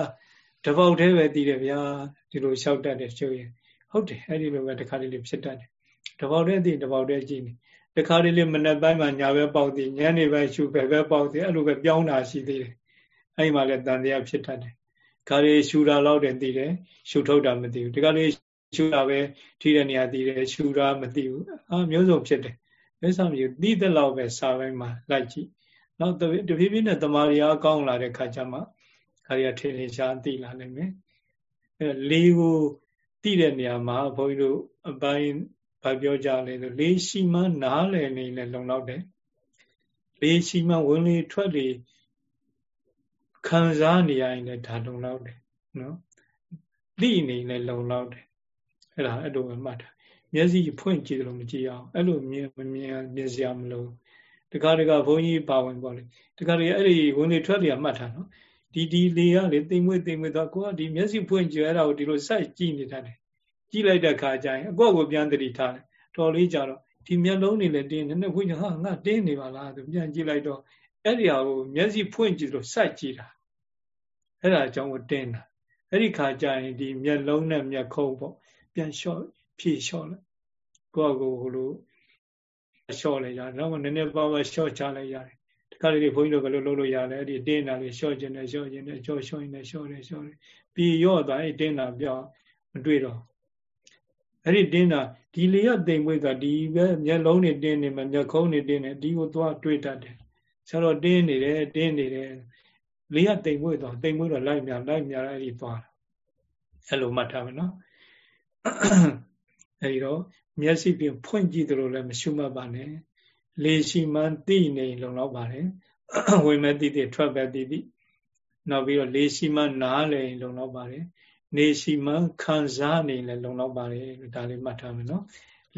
တပေါက်တည်းပဲသိတယ်ဗျာဒီလိုလျှောက်တတ်တယ်ကျုပ်ရင်ဟုတ်တယ်အဲ့ဒီလိုပဲတခါလေးလေးဖြစ်တတ်တယ်တပေါက်တည်းသိတပေါက်တည်းကြည့်နေတခါလေးလေးမနေ့ပိုင်းမှာညာဘက်ပေါက်သေးညနေပိုင်းရှုဘက်ဘက်ပေါက်သေးအဲ့လိုပဲပြောင်းတာရှိသေးတယ်အဲ့ဒီမှာလည်းတန်တရားဖြစ်တတ်တယ်ခါလေးရှူတာလောက်တယ်သိတယ်ရှူထုတ်တာမသိဘူးဒီကလေး ရှူတာပဲထိတဲ့နေရာသိတယ်ရှူတာမသိဘူးအာမျိုးစုံဖြစ်တယ်မဲဆာမျိုးသိတဲ့လောက်ပဲစာပိုင်းမှာလိုက်ကြည့်နောက်တဖြည်းဖြည်းနဲ့တမာရီအားကောင်းလာတဲ့ခါကျမှခါရီကထင်ထင်ရှားသိလာနိုင်မယ်အဲလေးကိုသိတဲ့နေရာမှာဘုန်းကြီးတို့အပိုင်းဘာပြောကြလဲဆိုလေးရှိမှနားလည်နေလဲလုံလောက်တယ်လေးရှိမှဝင်လေထွက်လေခံစားနေရရင်လည်းဒါလုံလောက်တယ်နော်သိနေလဲလုံလောက်တယ် အဲ့ဒါအဲ့လိုပဲမှတ်တာမျက်စိဖွင့်ကြည့်တယ်လို့မကြည့်အောင်အဲ့လိုမြင်မမြင်မြင်စရာမလိုတခါတခါဘုန်းကြီးပါဝင်ပေါ့လေတခါတည်းအဲ့ဒီဝင်လေထွက်လေမှတ်တာနော်ဒီဒီလေကလေတိမ်မွေ့တိမ်မွေ့တော့ကိုကဒီမျက်စိဖွင့်ကြည့်အဲ့ဒါကိုဒီလိုစိုက်ကြည့်နေတတ်တယ်ကြည့်လိုက်တဲ့ခါကျရင်အကော့ကိုပြန်တတိထားတယ်တော်လေးကြတော့ဒီမျက်လုံးတွေလည်းတင်းနေနဲ့ဖွင့်ကြဟာငါတင်းနေပါလားသူပြန်ကြည့်လိုက်တော့အဲ့ဒီဟာကိုမျက်စိဖွင့်ကြည့်လို့စိုက်ကြည့်တာအဲ့ဒါအကြောင်းကိုတင်းတာအဲ့ဒီခါကျရင်ဒီမျက်လုံးနဲ့မျက်ခုံးပေါ့ ပြန်လျှော့ဖြည့်လျှော့လိုက်ကိုယ့်ကိုယ်ဟိုလိုလျှော့လိုက်ရတယ်တော့နည်းနည်းပါးပါးလျှော့ချလိုက်ရတယ်တခါလေဘုန်းကြီးတို့ဘယ်လိုလုပ်လို့ရလဲအဲ့ဒီတင်းတာလေးလျှော့ခြင်းနဲ့လျှော့ခြင်းနဲ့လျှော့လျှော့ရင်လည်းလျှော့တယ်လျှော့တယ်ပြီးရော့သွားအဲ့တင်းတာပြောင်းမတွေ့တော့အဲ့ဒီတင်းတာဒီလေရတိမ်မွေးတာဒီပဲမျက်လုံးတွေတင်းနေမှမျက်ခုံးတွေတင်းနေဒီကိုသွားတွေ့တတ်တယ်ဆရာတော်တင်းနေတယ်တင်းနေတယ်လေရတိမ်မွေးတော့တိမ်မွေးတော့လိုက်မြလိုက်မြအဲ့ဒီသွားတာအဲ့လိုမှတ်ထားမယ်နော် အဲဒီတော့မျက်စိပြင်ဖွင့်ကြည့်သလိုလည်းမရှုမှတ်ပါနဲ့လေရှိမှန်းသိနေလုံလောက်ပါတယ်ဝင်မဲ့သိသိထွက်ပဲသိသိနောက်ပြီးတော့လေရှိမှန်းနားလည်လုံလောက်ပါတယ်နေရှိမှန်းခံစားနေလည်းလုံလောက်ပါတယ်ဒါလေးမှတ်ထားမယ်နော်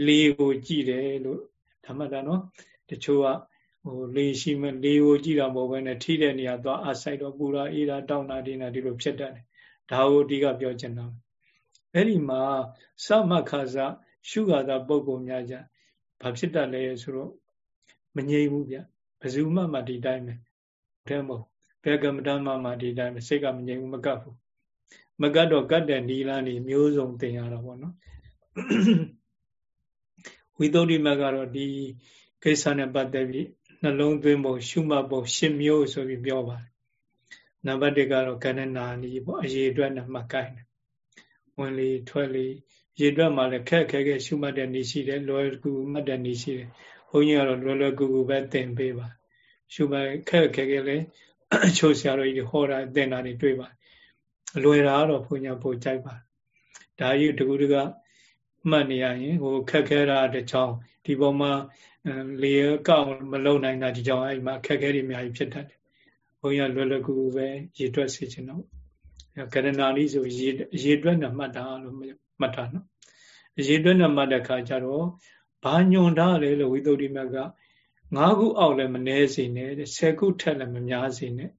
လေကိုကြည့်တယ်လို့ဓမ္မတာနော်တချို့ကဟိုလေရှိမှလေကိုကြည့်တာမဟုတ်ဘဲနဲ့ထိတဲ့နေရာသွားအဆိုင်တော့ပူတာအေးတာတောင်းတာဒီနာဒီလိုဖြစ်တတ်တယ်ဒါကိုအဓိကပြောချင်တာ အဲ့ဒီမှာသမခါဇရှုခါသာပုံပုံများကြဘာဖြစ်တတ်လဲဆိုတော့မငြိမ်ဘူးဗျဘယ်သူမှမဒီတိုင်းပဲတဲမဟုတ်ဘယ်ကမ္မဋ္ဌာန်းမှမဒီတိုင်းပဲစိတ်ကမငြိမ်ဘူးမကပ်ဘူးမကပ်တော့ကတ်တဲ့နီလာနေမျိုးစုံသင်ရတာပေါ့နော်ဝိသုဒ္ဓိမကတော့ဒီကိစ္စနဲ့ပတ်သက်ပြီးနှလုံးသွင်းပုံရှုမှတ်ပုံရှင်းမျိုးဆိုပြီးပြောပါတယ်နံပါတ်1ကတော့ကဏ္ဍနာနီပေါ့အရေးအတွက်နဲ့မှတ်ကိုင်းတယ် ဝင်လေထွက်လေရေတွက်မှလည်းခက်ခဲခဲရှုမှတ်တဲ့နေရှိတယ်လွယ်ကူမှတ်တဲ့နေရှိတယ်ဘုန်းကြီးကတော့လွယ်လွယ်ကူကူပဲသင်ပေးပါရှုမှတ်ခက်ခဲခဲလည်းချိုးဆရာတော်ကြီးဟောတာသင်တာတွေတွေ့ပါလွယ်တာကတော့ဘုန်းကြီးပို့ကြိုက်ပါဒါကြီးတကူတကမှတ်နေရရင်ဟိုခက်ခဲတာတချောင်းဒီပေါ်မှာလေကောက်မလုံနိုင်တာဒီကြောင့်အဲ့မှာခက်ခဲတွေအများကြီးဖြစ်တတ်တယ်ဘုန်းကြီးလွယ်လွယ်ကူကူပဲရေတွက်စေချင်တော့ ကရဏာလေးဆိုရေရေတွက်နဲ့မှတ်တာလို့မှတ်တာနော်ရေတွက်နဲ့မှတ်တဲ့ခါကျတော့ဘာညွန်ထားလဲလို့ဝိသုဒ္ဓိမက၅ခုအောက်လည်းမနှဲစေနဲ့၁၀ခုထက်လည်းမများစေနဲ့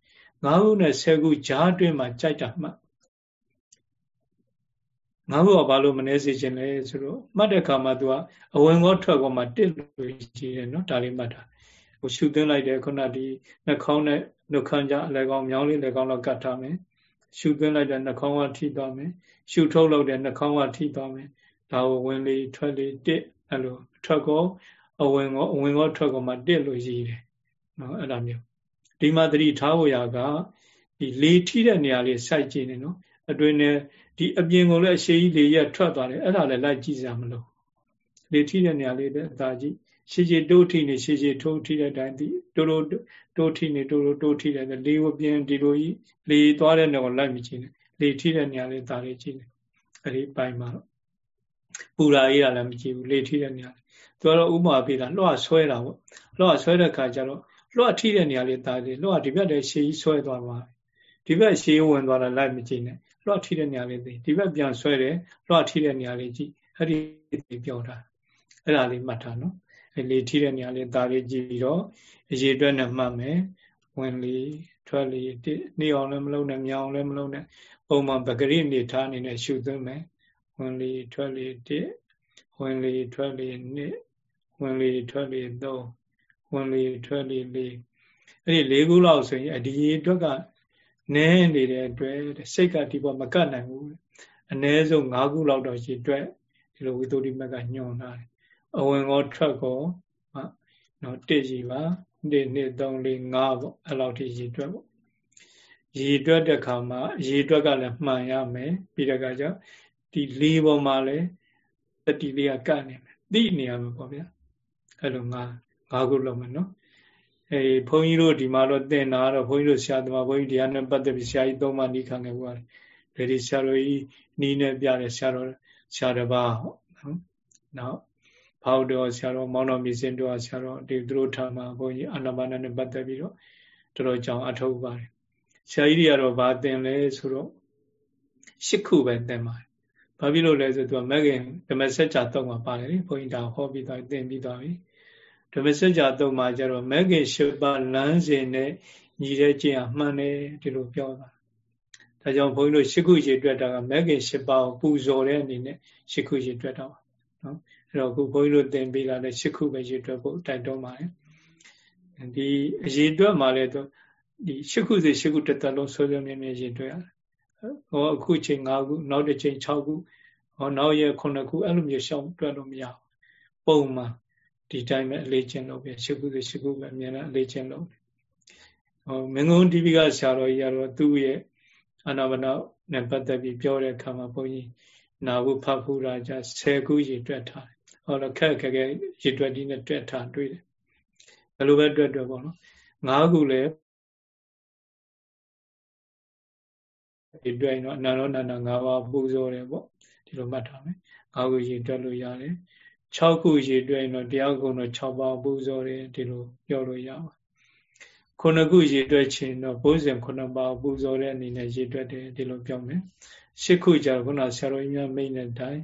၅ခုနဲ့၁၀ခုကြားတွင်းမှာကြိုက်တာမှတ်ငါ့ဘုရားဘာလို့မနေစေခြင်းလဲဆိုတော့မှတ်တဲ့ခါမှာ तू ကအဝင်ကောထွက်ကောမှာတစ်လို့ရှိတယ်နော်ဒါလေးမှတ်တာဟိုရှုသွင်းလိုက်တယ်ခုနဒီနှာခေါင်းနဲ့နှုတ်ခမ်းကြားအလဲကောင်းမြောင်းလေးလည်းကောင်းတော့ကတ်ထားမယ် ရှုသွင်းလိုက်တဲ့နှာခေါင်းကထိသွားမယ်ရှုထုတ်လို့တဲ့နှာခေါင်းကထိသွားမယ်ဒါကိုဝင်လေထွက်လေတစ်အဲ့လိုထွက်ကောအဝင်ကောအဝင်ကောထွက်ကောမှာတစ်လို့ရည်တယ်နော်အဲ့ဒါမျိုးဒီမှာသတိထားဖို့ရာကဒီလေထိတဲ့နေရာလေးစိုက်ကြည့်နေနော်အတွင်းနဲ့ဒီအပြင်ကိုလည်းအရှိကြီးလေရက်ထွက်သွားတယ်အဲ့ဒါလည်းလိုက်ကြည့်စရာမလိုလေထိတဲ့နေရာလေးတဲ့အသာကြည့် ရှည်ရှည်တိုးထိနေရှည်ရှည်ထိုးထိတဲ့အတိုင်းဒီတိုးတိုးတိုးထိနေတိုးတိုးတိုးထိတဲ့လေဝပြင်းဒီလိုကြီးလေသွားတဲ့နေရာကိုလိုက်မကြည့်နဲ့လေထိတဲ့နေရာလေးဒါလေးကြည့်နေအဲ့ဒီပိုင်းမှာတော့ပူရာကြီးကလည်းမကြည့်ဘူးလေထိတဲ့နေရာလေးသူကတော့ဥမာပေးတာလွှတ်ဆွဲတာပေါ့လွှတ်ဆွဲတဲ့ခါကျတော့လွှတ်ထိတဲ့နေရာလေးဒါလေးလွှတ်ဒီဘက်တည်းရှည်ကြီးဆွဲသွားပါဒီဘက်ရှည်ဝင်သွားတာလိုက်မကြည့်နဲ့လွှတ်ထိတဲ့နေရာလေးသိဒီဘက်ပြန်ဆွဲတယ်လွှတ်ထိတဲ့နေရာလေးကြည့်အဲ့ဒီပြောတာအဲ့ဒါလေးမှတ်ထားနော်အဲ့ လေထိတဲ့နေရာလေးဒါလေးကြည့်ပြီးတော့အရေးအတွက်နဲ့မှတ်မယ်ဝင်လေထွက်လေနေအောင်လည်းမလုပ်နဲ့မြောင်လည်းမလုပ်နဲ့ပုံမှန်ပဂရိနေထားအနေနဲ့ရှုသွင်းမယ်ဝင်လေထွက်လေတစ်ဝင်လေထွက်လေနှစ်ဝင်လေထွက်လေသုံးဝင်လေထွက်လေလေးအဲ့ဒီ၄ခုလောက်ဆိုရင်ဒီအတွက်ကနည်းနေတဲ့အတွက်စိတ်ကဒီပေါ်မကတ်နိုင်ဘူးအ ਨੇ ဆုံး၅ခုလောက်တော့ရှိအတွက်ဒီလိုဝိသုဒ္ဓိမကညွန်တာတယ် အဝင်ကောထွက်ကောနော်တစ်ကြီးပါ1 2 3 4 5ပေါ့အဲ့လောက်ထိရည်တွက်ပေါ့ရည်တွက်တဲ့ခါမှာရည်တွက်ကလည်းမှန်ရမယ်ပြီးတဲ့အခါကျဒီလေးပေါ်မှာလည်းတတိလေးကကတ်နေမယ်သိနေရမှာပေါ့ဗျာအဲ့လိုငါငါးခုလုံးမယ်နော်အဲဘုန်းကြီးတို့ဒီမှာတော့သင်တာတော့ဘုန်းကြီးတို့ဆရာသမားဘုန်းကြီးတရားနဲ့ပတ်သက်ပြီးဆရာကြီးသုံးပါးနီးခံခဲ့ပါတယ်။ဒါဒီဆရာတော်ကြီးနီးနဲ့ပြတယ်ဆရာတော်ဆရာတစ်ပါးဟုတ်နော်။နောက် ဖောက်တော်ဆရာတော်မောင်တော်မြင့်စင်တော်ဆရာတော်ဒီသူတို့ထားမှာဘုန်းကြီးအာနာပါနနဲ့ပတ်သက်ပြီးတော့တော်တော်ကြောင်အထောက်ပါတယ်။ဆရာကြီးတွေကတော့ဗာသင်လဲဆိုတော့ရှစ်ခုပဲသင်ပါတယ်။ဘာဖြစ်လို့လဲဆိုတော့မဂ္ဂင်ဓမ္မစကြာတော့မှာပါတယ်လေဘုန်းကြီးဒါဟောပြီးတော့သင်ပြီးသွားပြီ။ဓမ္မစကြာတုံမှာကျတော့မဂ္ဂင်၈ပါးလမ်းစဉ်နဲ့ညီတဲ့ကျင့်အမှန်တယ်ဒီလိုပြောတာဒါကြောင့်ဘုန်းကြီးတို့ရှ िख ုရေတွက်တာကမဂ္ဂင်၈ပါးကိုပူဇော်တဲ့အနေနဲ့ရှ िख ုရေတွက်တာပါနော် အဲ့တော့ခုဘုန်းကြီးတို့သင်ပေးလာတဲ့ရှစ်ခုပဲရေတွက်ဖို့တိုက်တွန်းပါတယ်ဒီအရေတွက်မှလည်းသူဒီရှစ်ခုစီရှစ်ခုတစ်သက်လုံးဆွဲဆွဲမြဲမြဲရေတွက်ရတယ်ဟောအခုချိန်၅ခုနောက်တစ်ချိန်၆ခုဟောနောက်ရ9ခုအဲ့လိုမျိုးရှောင်တွက်လို့မရဘူးပုံမှန်ဒီတိုင်းပဲအလေးချင်းလုပ်ပဲရှစ်ခုစီရှစ်ခုပဲအမြဲတမ်းအလေးချင်းလုပ်ဟောမင်းကုန်းတီဗီကဆရာတော်ကြီးကတော့သူ့ရဲ့အနာဘနာနဲ့ပတ်သက်ပြီးပြောတဲ့အခါမှာဘုန်းကြီးနာဟုဖတ်ဖူတာကြ10ခုရေတွက်ထား ဟောတော့ခက်ခက်ခဲရေတွက်ဒီနဲ့တွက်ထားတွေ့တယ်ဘယ်လိုပဲတွက်တွက်ပေါ့နော်၅ခုလည်းဒီတွက်ရင်တော့အနန္တောနန္ဒ၅ပါးပူဇော်တယ်ပေါ့ဒီလိုမှတ်ထားမယ်၅ခုရေတွက်လို့ရတယ်6ခုရေတွဲရင်တော့တရားကုံတော့6ပါးပူဇော်တယ်ဒီလိုပြောလို့ရပါခုနှစ်ခုရေတွဲချင်တော့ဘုဇင်ခုနှစ်ပါးပူဇော်တဲ့အနေနဲ့ရေတွဲတယ်ဒီလိုပြောမယ်ရှစ်ခုကြတော့ခုနဆရာတော်ကြီးများမိတ်တဲ့အတိုင်း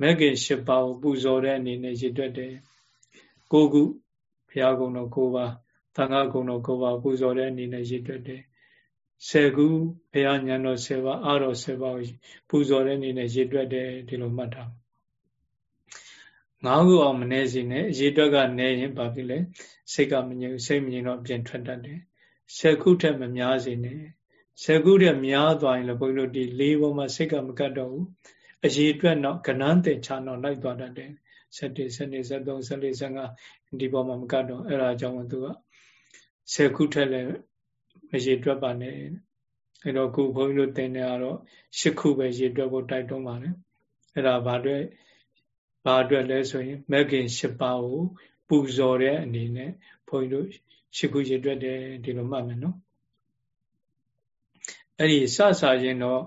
မဂ္ဂင်၈ပါးကိုပူဇော်တဲ့အနေနဲ့ရေတွဲတယ်ကိုခုဘုရားကုံတော်၉ပါးသံဃာကုံတော်၉ပါးပူဇော်တဲ့အနေနဲ့ရေတွဲတယ်ဆယ်ခုဘုရားညံတော်၁၀ပါးအာတော်၁၀ပါးကိုပူဇော်တဲ့အနေနဲ့ရေတွက်တယ်ဒီလိုမှတ်ထားငါးခုအောင်မနေစီနဲ့အရေးတွက်ကနေရင်ဘာဖြစ်လဲစိတ်ကမငြိမ်စိတ်မငြိမ်တော့ပြင်ထွက်တတ်တယ်ဆယ်ခုထက်မများစီနဲ့ဆယ်ခုထက်များသွားရင်လည်းဘုန်းကြီးတို့ဒီလေးပေါ်မှာစိတ်ကမကတ်တော့ဘူး အရေးတွက်တော့ကဏန်းတင်ချတော့လိုက်သွားတတ်တယ်7 7 73 74 75ဒီပေါ်မှာမကတ်တော့အဲ့ဒါကြောင့်သူကဆယ်ခုထက်လည်းမရေတွက်ပါနဲ့အဲ့တော့ခုဘုန်းကြီးတို့သင်နေရတော့၈ခုပဲရေတွက်ဖို့တိုက်တွန်းပါတယ်အဲ့ဒါဘာအတွက်ဘာအတွက်လဲဆိုရင်မဂ်ခင်၈ပါးကိုပူဇော်တဲ့အနေနဲ့ဘုန်းကြီးတို့ရှိခုရအတွက်တယ်ဒီလိုမှတ်မယ်နော်အဲ့ဒီစစချင်းတော့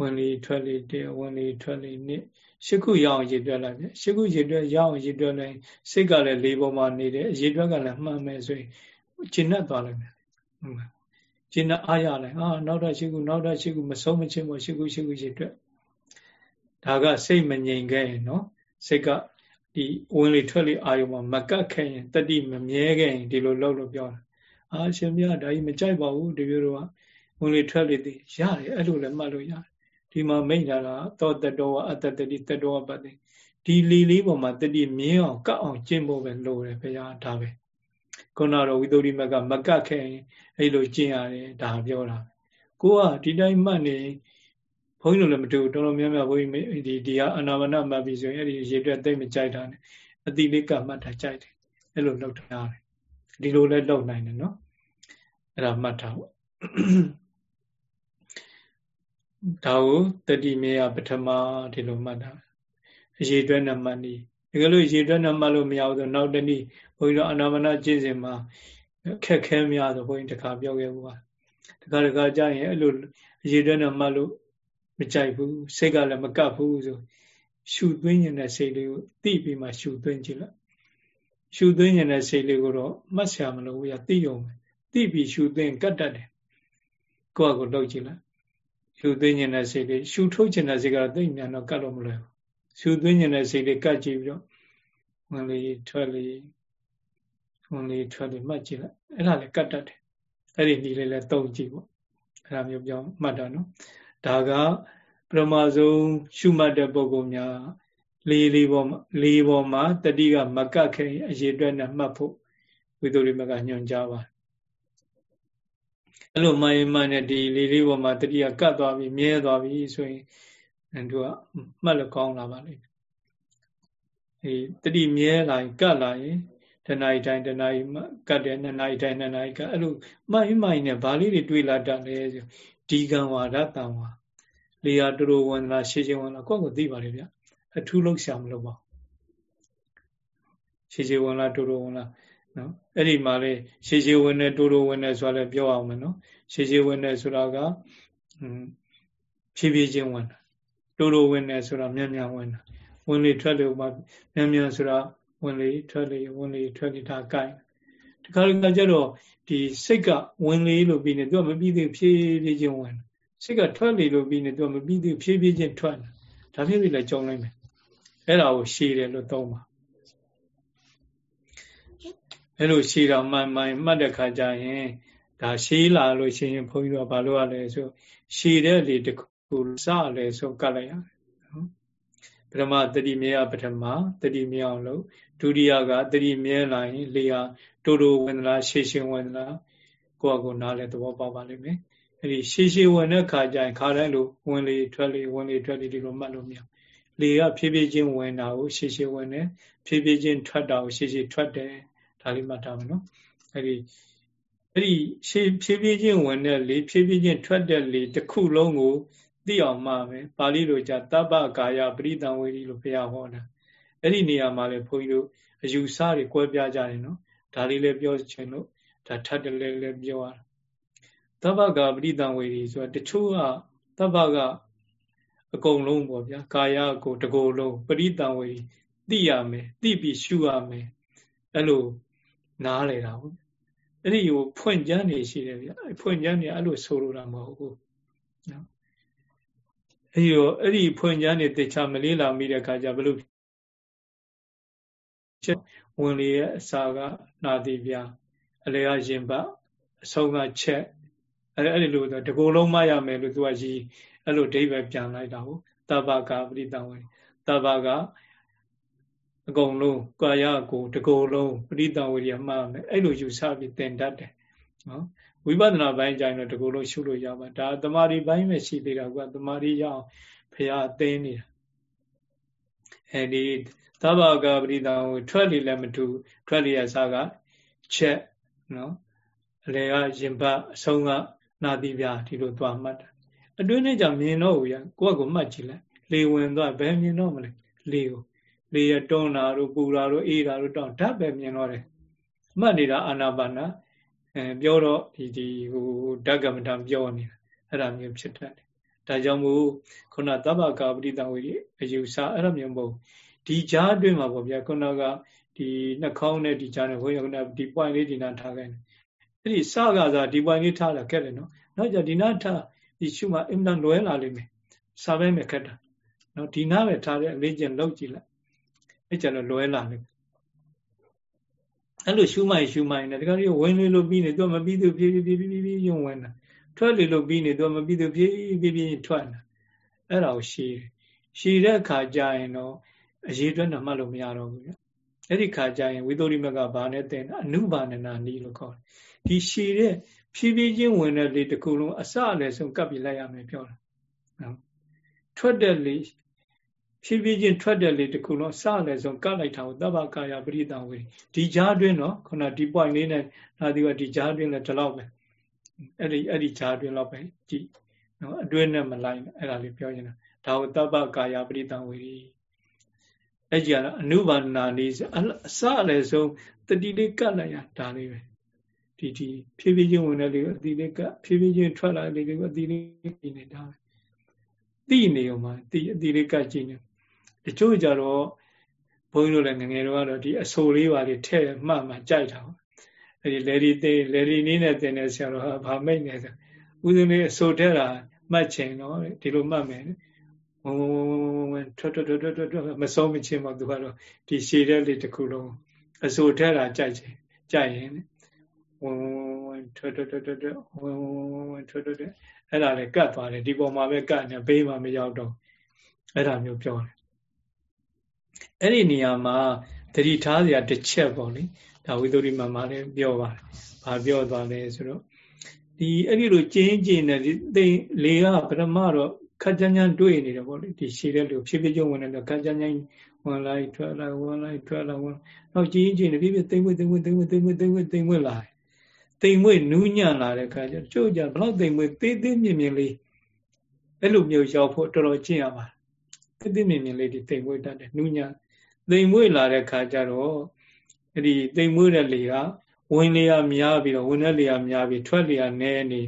ဝဝင်လေထွက်လေတဲ့ဝင်လေထွက်လေနှစ်ရှစ်ခုရအောင်ရည်တွက်လိုက်ပြီရှစ်ခုရည်တွက်ရအောင်ရည်တွက်လိုက်စိတ်ကလည်းလေးပေါ်မှာနေတယ်ရည်တွက်ကလည်းမှန်မယ်ဆိုရင်ကျင့်တတ်သွားလိမ့်မယ်ဟုတ်လားကျင့်တတ်အားရလိုက်အာနောက်တော့ရှစ်ခုနောက်တော့ရှစ်ခုမဆုံးမချင်းမို့ရှစ်ခုရှစ်ခုရည်တွက်ဒါကစိတ်မငြိမ်ခဲ့ရင်နော်စိတ်ကဒီဝင်လေထွက်လေအာယုံမှာမကတ်ခဲ့ရင်တတိမမြဲခဲ့ရင်ဒီလိုလုပ်လို့ပြောတာအာရှင်မြတ်ဒါကြီးမကြိုက်ပါဘူးဒီလိုတော့ဝင်လေထွက်လေသိရတယ်အဲ့လိုလည်းမှတ်လို့ရတယ် ဒီမှာမိတ်တာကသောတတောအတ္တတတိတတောပတ္တိဒီလီလေးပေါ်မှာတတိမြင်းအောင်ကတ်အောင်ကျင့်ဖို့ပဲလိုတယ်ဘုရားဒါပဲခုနတော့ဝိသုဒ္ဓိမကမကတ်ခဲ့ရင်အဲ့လိုကျင့်ရတယ်ဒါပြောတာကိုကဒီတိုင်းမှတ်နေဘုန်းကြီးတို့လည်းမတူတော်တော်များများဘုန်းကြီးဒီဒီဟာအနာမနမှတ်ပြီးဆိုရင်အဲ့ဒီရေတွက်သိမ့်မကြိုက်တာနဲ့အတိလေးကမှတ်တာကြိုက်တယ်အဲ့လိုလုပ်ထားတယ်ဒီလိုလည်းလုပ်နိုင်တယ်နော်အဲ့ဒါမှတ်ထားပေါ့ ဒါကိုတတိမေယပထမဒီလိုမှတ်တာအရေတွက်နဲ့မှတ်နေဒီကလို့ရေတွက်နဲ့မှတ်လို့မရဘူးဆိုနောက်တနည်းဘုန်းကြီးတို့အနာမနာကျင့်စဉ်မှာခက်ခဲများဆိုဘုန်းကြီးတခါပြောခဲ့ဘူးပါတခါတခါကြာရင်အဲ့လိုအရေတွက်နဲ့မှတ်လို့မကြိုက်ဘူးစိတ်ကလည်းမကပ်ဘူးဆိုရှုသွင်းနေတဲ့စိတ်လေးကိုသိပြီးမှရှုသွင်းကြည့်လိုက်ရှုသွင်းနေတဲ့စိတ်လေးကိုတော့မှတ်ဆရာမလို့ဘူးရသိုံပဲသိပြီးရှုသွင်းကတ်တတ်တယ်ကိုယ့်အကိုလှုပ်ကြည့်လိုက် ရှုသွင်းနေတဲ့စိတ်လေးရှုထုတ်ခြင်းတဲ့စိတ်ကတော့သိမြန်တော့ကတ်လို့မလွယ်ဘူးရှုသွင်းနေတဲ့စိတ်လေးကတ်ကြည့်ပြီးတော့ဝင်လေထွက်လေဝင်လေထွက်လေမှတ်ကြည့်လိုက်အဲ့ဒါလည်းကတ်တတ်တယ်အဲ့ဒီဒီလေးလည်းသုံးကြည့်ပေါ့အဲ့ဒါမျိုးပြောမှတ်တာနော်ဒါကပရမဆုံးရှုမှတ်တဲ့ပုဂ္ဂိုလ်များလေးလေးပေါ်မှာလေးပေါ်မှာတတိကမကတ်ခင်အရေးအတွက်နဲ့မှတ်ဖို့ဝိသုရိမကညွှန်ကြားပါ အဲ့လိုမှန်မှန်နဲ့ဒီလေးလေးပေါ်မှာတတိကကတ်သွားပြီမြဲသွားပြီဆိုရင်သူကမှတ်လို့ကောင်းလာပါလိမ့်အဲတတိမြဲလာရင်ကတ်လာရင်တဏှာတိုင်းတဏှာကတ်တယ်နှစ်နာရီတိုင်းနှစ်နာရီကအဲ့လိုမှန်မှန်နဲ့ဗာလေးတွေတွေးလာတတ်လဲဆိုဒီကံဝါဒတံဝါလေယာတူတူဝင်လာရှေးချင်းဝင်လာကိုယ့်ကိုသိပါလေဗျအထူးလောက်ရှာမလို့ပါရှေးရှေးဝင်လာတူတူဝင်လာ နော်အဲ့ဒီမှာလေရှေးရှေးဝင်နေတူတူဝင်နေဆိုတာလည်းပြောအောင်မယ်နော်ရှေးရှေးဝင်နေဆိုတာကဖြည်းဖြည်းချင်းဝင်တာတူတူဝင်နေဆိုတာမြန်မြန်ဝင်တာဝင်လေထွက်လေဥမာမြန်မြန်ဆိုတာဝင်လေထွက်လေဝင်လေထွက်လေဒါကိုက်တခါတခါကျတော့ဒီစိတ်ကဝင်လေလို့ပြီးနေသူကမပြီးသေးဖြည်းဖြည်းချင်းဝင်စိတ်ကထွက်လေလို့ပြီးနေသူကမပြီးသေးဖြည်းဖြည်းချင်းထွက်ဒါဖြည်းဖြည်းလည်းကြုံလိုက်မယ်အဲ့ဒါကိုရှည်တယ်လို့သုံးပါ အဲ့လိုရှည်တာမှန်မှန်မှတ်တဲ့ခါကျရင်ဒါရှည်လာလို့ရှိရင်ဘုန်းကြီးတို့ကဘာလို့ရလဲဆိုရှည်တဲ့လေတခုစလဲဆိုကတ်လိုက်ရတယ်နော်ပထမတတိမြဲပထမတတိမြဲအောင်လို့ဒုတိယကတတိမြဲလာရင်လေယာတိုးတိုးဝင်လာရှေ့ရှင်းဝင်လာကိုယ့်အကိုနားလဲသဘောပေါက်ပါလိမ့်မယ်အဲ့ဒီရှေ့ရှေ့ဝင်တဲ့ခါကျရင်ခါတိုင်းလိုဝင်လေထွက်လေဝင်လေထွက်လေဒီလိုမှတ်လို့မရလေကဖြည်းဖြည်းချင်းဝင်တာကိုရှေ့ရှေ့ဝင်တယ်ဖြည်းဖြည်းချင်းထွက်တာကိုရှေ့ရှေ့ထွက်တယ် ဒါလေးမှတ်ထားမယ်နော်အဲ့ဒီအဲ့ဒီရှေ့ဖြည်းဖြည်းချင်းဝင်တဲ့လေဖြည်းဖြည်းချင်းထွက်တဲ့လေတစ်ခုလုံးကိုသိအောင်မှမယ်ပါဠိလိုကြတပ္ပကာယပရိတံဝေဒီလို့ဘုရားဟောတာအဲ့ဒီနေရာမှာလေဘုန်းကြီးတို့အယူဆတွေကွဲပြားကြတယ်နော်ဒါလေးလည်းပြောချင်လို့ဒါထပ်တယ်လည်းလည်းပြောရတာတပ္ပကပရိတံဝေဒီဆိုတာတချို့ကတပ္ပကအကုန်လုံးပေါ့ဗျာကာယကိုတကိုယ်လုံးပရိတံဝေဒီသိရမယ်သိပြီးရှုရမယ်အဲ့လို နားလေတာဟုတ်အဲ့ဒီကိုဖွင့်ကြမ်းနေရှိတယ်ဗျာဖွင့်ကြမ်းနေအဲ့လိုဆိုလိုတာမဟုတ်ဘူးနော်အဲ့ဒီတော့အဲ့ဒီဖွင့်ကြမ်းနေတေချာမလေးလာမိတဲ့အခါကျဘယ်လိုဝင်လေရဲ့အစာကနာတိပြအလေကရင်ပတ်အဆုံးကချက်အဲ့အဲ့ဒီလိုတကူလုံးမရမယ်လို့သူကကြီးအဲ့လိုဒိဗ္ဗေပြန်လိုက်တာဟုတ်တဘကပရိတံဝေတဘက အကုန်လုံးကာယကိုတကူလုံးပရိတံဝေရမှားမယ်အဲ့လိုယူဆပြီးသင်တတ်တယ်နော်ဝိပဿနာပိုင်းကျရင်တော့တကူလုံးရှုလို့ရပါဒါတမာရီပိုင်းပဲရှိသေးတာကတမာရီရအောင်ဖရာအသိနေတာအဲဒီသဗ္ဗကပရိသံကိုထွက်လေလည်းမတူထွက်လေရစားကချက်နော်အလေကရင်ပတ်အဆုံးကနာတိပြဒီလိုသွားမှတ်တာအတွင်းနဲ့ကြောင့်မြင်တော့ဘူးရကိုယ့်ကကိုမှတ်ကြည့်လိုက်လေဝင်သွားဘယ်မြင်တော့မလဲလေကို လေရတွန်းတာတို့ပူတာတို့အေးတာတို့တောင်းဓာတ်ပဲမြင်တော့တယ်မှတ်နေတာအာနာပါနာအဲပြောတော့ဒီဒီဟိုဓာတ်ကမ္မဋ္ဌာန်းပြောနေတာအဲ့ဒါမျိုးဖြစ်တတ်တယ်ဓဒါကြောင့်မို့ခုနသဗ္ဗကာပရိတဝိအယူဆအဲ့လိုမျိုးမဟုတ်ဒီကြားအတွင်းမှာပေါ့ဗျာခုနကဒီနှာခေါင်းနဲ့ဒီကြားနဲ့ဘုန်းကြီးကဒီ point လေးဒီနာထားခဲ့တယ်အဲ့ဒီစကားစားဒီ point လေးထားတာခက်တယ်နော်နောက်ကြဒီနာထားဒီရှုမှအင်မတန်လွဲလာလိမ့်မယ်စာပဲမဲ့ခက်တာနော်ဒီနာပဲထားတဲ့အလေးကျင့်လောက်ကြည့်လိုက် အဲ့ကျတော့လွဲလာလိမ့်မယ်အဲ့လိုရှုမှရင်ရှုမှရင်လည်းဒီကနေ့ဝင်လေလို့ပြီးနေသူကမပြီးသူဖြည်းဖြည်းဖြည်းဖြည်းဖြည်းယုံဝင်တာထွက်လေလို့ပြီးနေသူကမပြီးသူဖြည်းဖြည်းဖြည်းထွက်တာအဲ့ဒါကိုရှည်ရှည်တဲ့အခါကျရင်တော့အရေးအတွက်တော့မှတ်လို့မရတော့ဘူးဗျအဲ့ဒီခါကျရင်ဝိသုရိမကဘာနဲ့တင်အနုဘာနနာနီးလို့ခေါ်တယ်ဒီရှည်တဲ့ဖြည်းဖြည်းချင်းဝင်တဲ့လေတစ်ခုလုံးအစအလယ်ဆုံးကပ်ပြီးလိုက်ရမယ်ပြောတာနော်ထွက်တဲ့လေ ဖြည်းဖြည်းချင်းထွက်တဲ့လေတစ်ခုလုံးစအလယ်ဆုံးကပ်လိုက်တာကိုသဗ္ဗကာယပရိသဝေဒီကြားတွင်းနော်ခုနဒီ point လေးနဲ့ဒါဒီကဒီကြားတွင်းလည်းဒီလောက်ပဲအဲ့ဒီအဲ့ဒီကြားတွင်းလောက်ပဲကြည့်နော်အတွင်းနဲ့မလိုက်အဲ့ဒါလေးပြောနေတာဒါကိုသဗ္ဗကာယပရိသဝေအဲ့ကြကအနုဘာနာနေအစအလယ်ဆုံးတတိလေးကတ်လိုက်ရဒါလေးပဲဒီဒီဖြည်းဖြည်းချင်းဝင်တဲ့လေးအတိလေးကဖြည်းဖြည်းချင်းထွက်လာတဲ့လေးကိုအတိလေးပြီးနေတာပဲတိနေအောင်မှာတိအတိလေးကတ်ကြည့်နေ တချို့ကြတော့ဘုန်းကြီးတို့လည်းငငယ်တော့ကတော့ဒီအဆိုလေးပါလေးထဲ့မှတ်မှကြိုက်တာအဲ့ဒီလေဒီသိလေဒီနည်းနဲ့တင်တဲ့ဆရာတော်ဟာဗာမိတ်နေတယ်ဦးဇင်းလေးအဆိုထဲတာမှတ်ချင်တော့ဒီလိုမှတ်မယ်ဝင်ဝင်ဝင်ထွက်ထွက်ထွက်ထွက်ထွက်မဆုံးမချင်းမှသူကတော့ဒီရှည်တဲ့လေးတစ်ခုလုံးအစိုးထဲတာကြိုက်ချင်ကြိုက်ရင်ဝင်ဝင်ထွက်ထွက်ထွက်ထွက်ဝင်ဝင်ထွက်ထွက်အဲ့ဒါလည်းကတ်သွားတယ်ဒီပေါ်မှာပဲကတ်နေဘေးမှာမရောက်တော့အဲ့ဒါမျိုးပြောတယ် အဲ့ဒီနေရာမှာတတိထားစရာတစ်ချက်ပေါ့လေဒါဝိသုရိမမလည်းပြောပါတယ်ဘာပြောသွားလဲဆိုတော့ဒီအဲ့ဒီလိုကျင်းကျင်းနဲ့ဒီသိလေကပထမတော့ခက်ကြမ်းကြမ်းတွေ့နေတယ်ပေါ့လေဒီရှည်တဲ့လူဖြည်းဖြည်းချင်းဝင်နေတော့ခက်ကြမ်းကြမ်းဝင်လိုက်ထွက်လိုက်ဝင်လိုက်ထွက်လိုက်ဝင်နောက်ကျင်းကျင်းနဲ့ဖြည်းဖြည်းသိမ့်ဝဲသိမ့်ဝဲသိမ့်ဝဲသိမ့်ဝဲသိမ့်ဝဲသိမ့်ဝဲလာတယ်သိမ့်ဝဲနူးညံ့လာတဲ့ခါကျကျို့ကြဘလောက်သိမ့်ဝဲသေးသေးမြင်မြင်လေးအဲ့လိုမျိုးရောက်ဖို့တော်တော်ကျင့်ရပါတယ်သေးသေးမြင်မြင်လေးဒီသိမ့်ဝဲတတ်တယ်နူးညံ့ သိမ့်ဝဲလာတဲ့ခါကျတော့အဲ့ဒီသိမ့်ဝဲတဲ့လေကဝင်လေရများပြီးတော့ဝင်တဲ့လေရများပြီးထွက်လေရနည်းနေ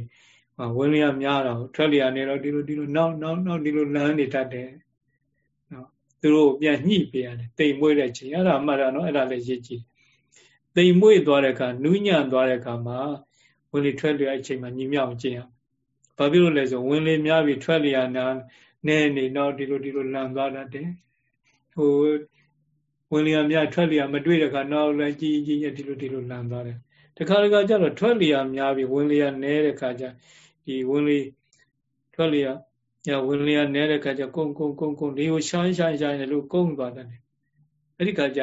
ဝင်လေရများတော့ထွက်လေရနေတော့ဒီလိုဒီလိုနောက်နောက်နောက်ဒီလိုလမ်းနေတတ်တယ်နော်သူတို့ပြန်ညှိပေးရတယ်တိမ်မွေးတဲ့ချိန်အဲ့ဒါမှတ်တာနော်အဲ့ဒါလည်းရေးကြည့်တိမ်မွေးသွားတဲ့အခါနူးညံ့သွားတဲ့အခါမှာဝင်လေထွက်လေအချိန်မှာညီမြောင်ကျင့်ရဘာဖြစ်လို့လဲဆိုဝင်လေများပြီးထွက်လေရနာနဲနေတော့ဒီလိုဒီလိုလမ်းသွားတတ်တယ်ဟို ဝင်လေရများထွက်လေရမတွေ့တဲ့အခါနောက်လည်းကြီးကြီးဒီလိုဒီလိုလမ်းသွားတယ်တခါတခါကျတော့ထွက်လေရများပြီးဝင်လေရနဲတဲ့အခါကျဒီဝင်လေထွက်လေရညဝင်လေရနဲတဲ့အခါကျကုန်းကုန်းကုန်းကုန်းလေးကိုရှိုင်းရှိုင်းရှိုင်းလို့ကုန်းသွားတယ်အဲ့ဒီခါကျ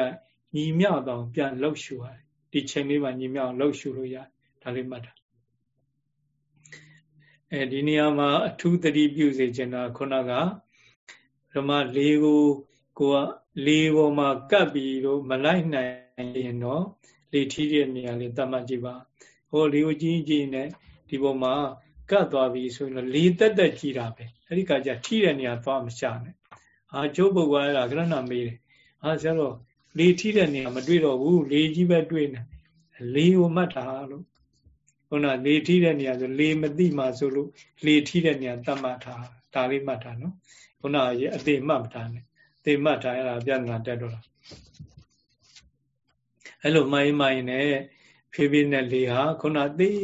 ညီမြတော့ပြန်လှုပ်ရှူရတယ်ဒီချိန်လေးမှာညီမြအောင်လှုပ်ရှူလို့ရဒါလေးမှတ်တာအဲဒီနေရာမှာအထူးသတိပြုစေချင်တာခုနကဓမ္မလေးကိုကိုက လေးပေါ်မှာကပ်ပြီးတော့မလိုက်နိုင်ရင်တော့လေထီးတဲ့နေရာလေးတတ်မှတ်ကြည့်ပါဟောလေးကိုကြီးကြီးနဲ့ဒီပေါ်မှာကတ်သွားပြီဆိုရင်လေတက်တက်ကြည့်တာပဲအဲ့ဒီကကြထီးတဲ့နေရာသွားမရှာနဲ့ဟာကျိုးပုဂ္ဂိုလ်အဲ့ဒါကရဏမေးတယ်ဟာဆရာတော်လေထီးတဲ့နေရာမတွေ့တော့ဘူးလေကြီးပဲတွေ့နေလေကိုမှတ်တာလို့ခုနလေထီးတဲ့နေရာဆိုလေမသိမှဆိုလို့လေထီးတဲ့နေရာတတ်မှတ်တာဒါလေးမှတ်တာနော်ခုနရေအသေးမှတ်တာနဲ့ သေမှတ်တာအဲ့ဒါပြဿနာတက်တော့တာအဲ့လိုမိုင်းမိုင်းနဲ့ဖြည်းဖြည်းနဲ့လေဟာခုနသေး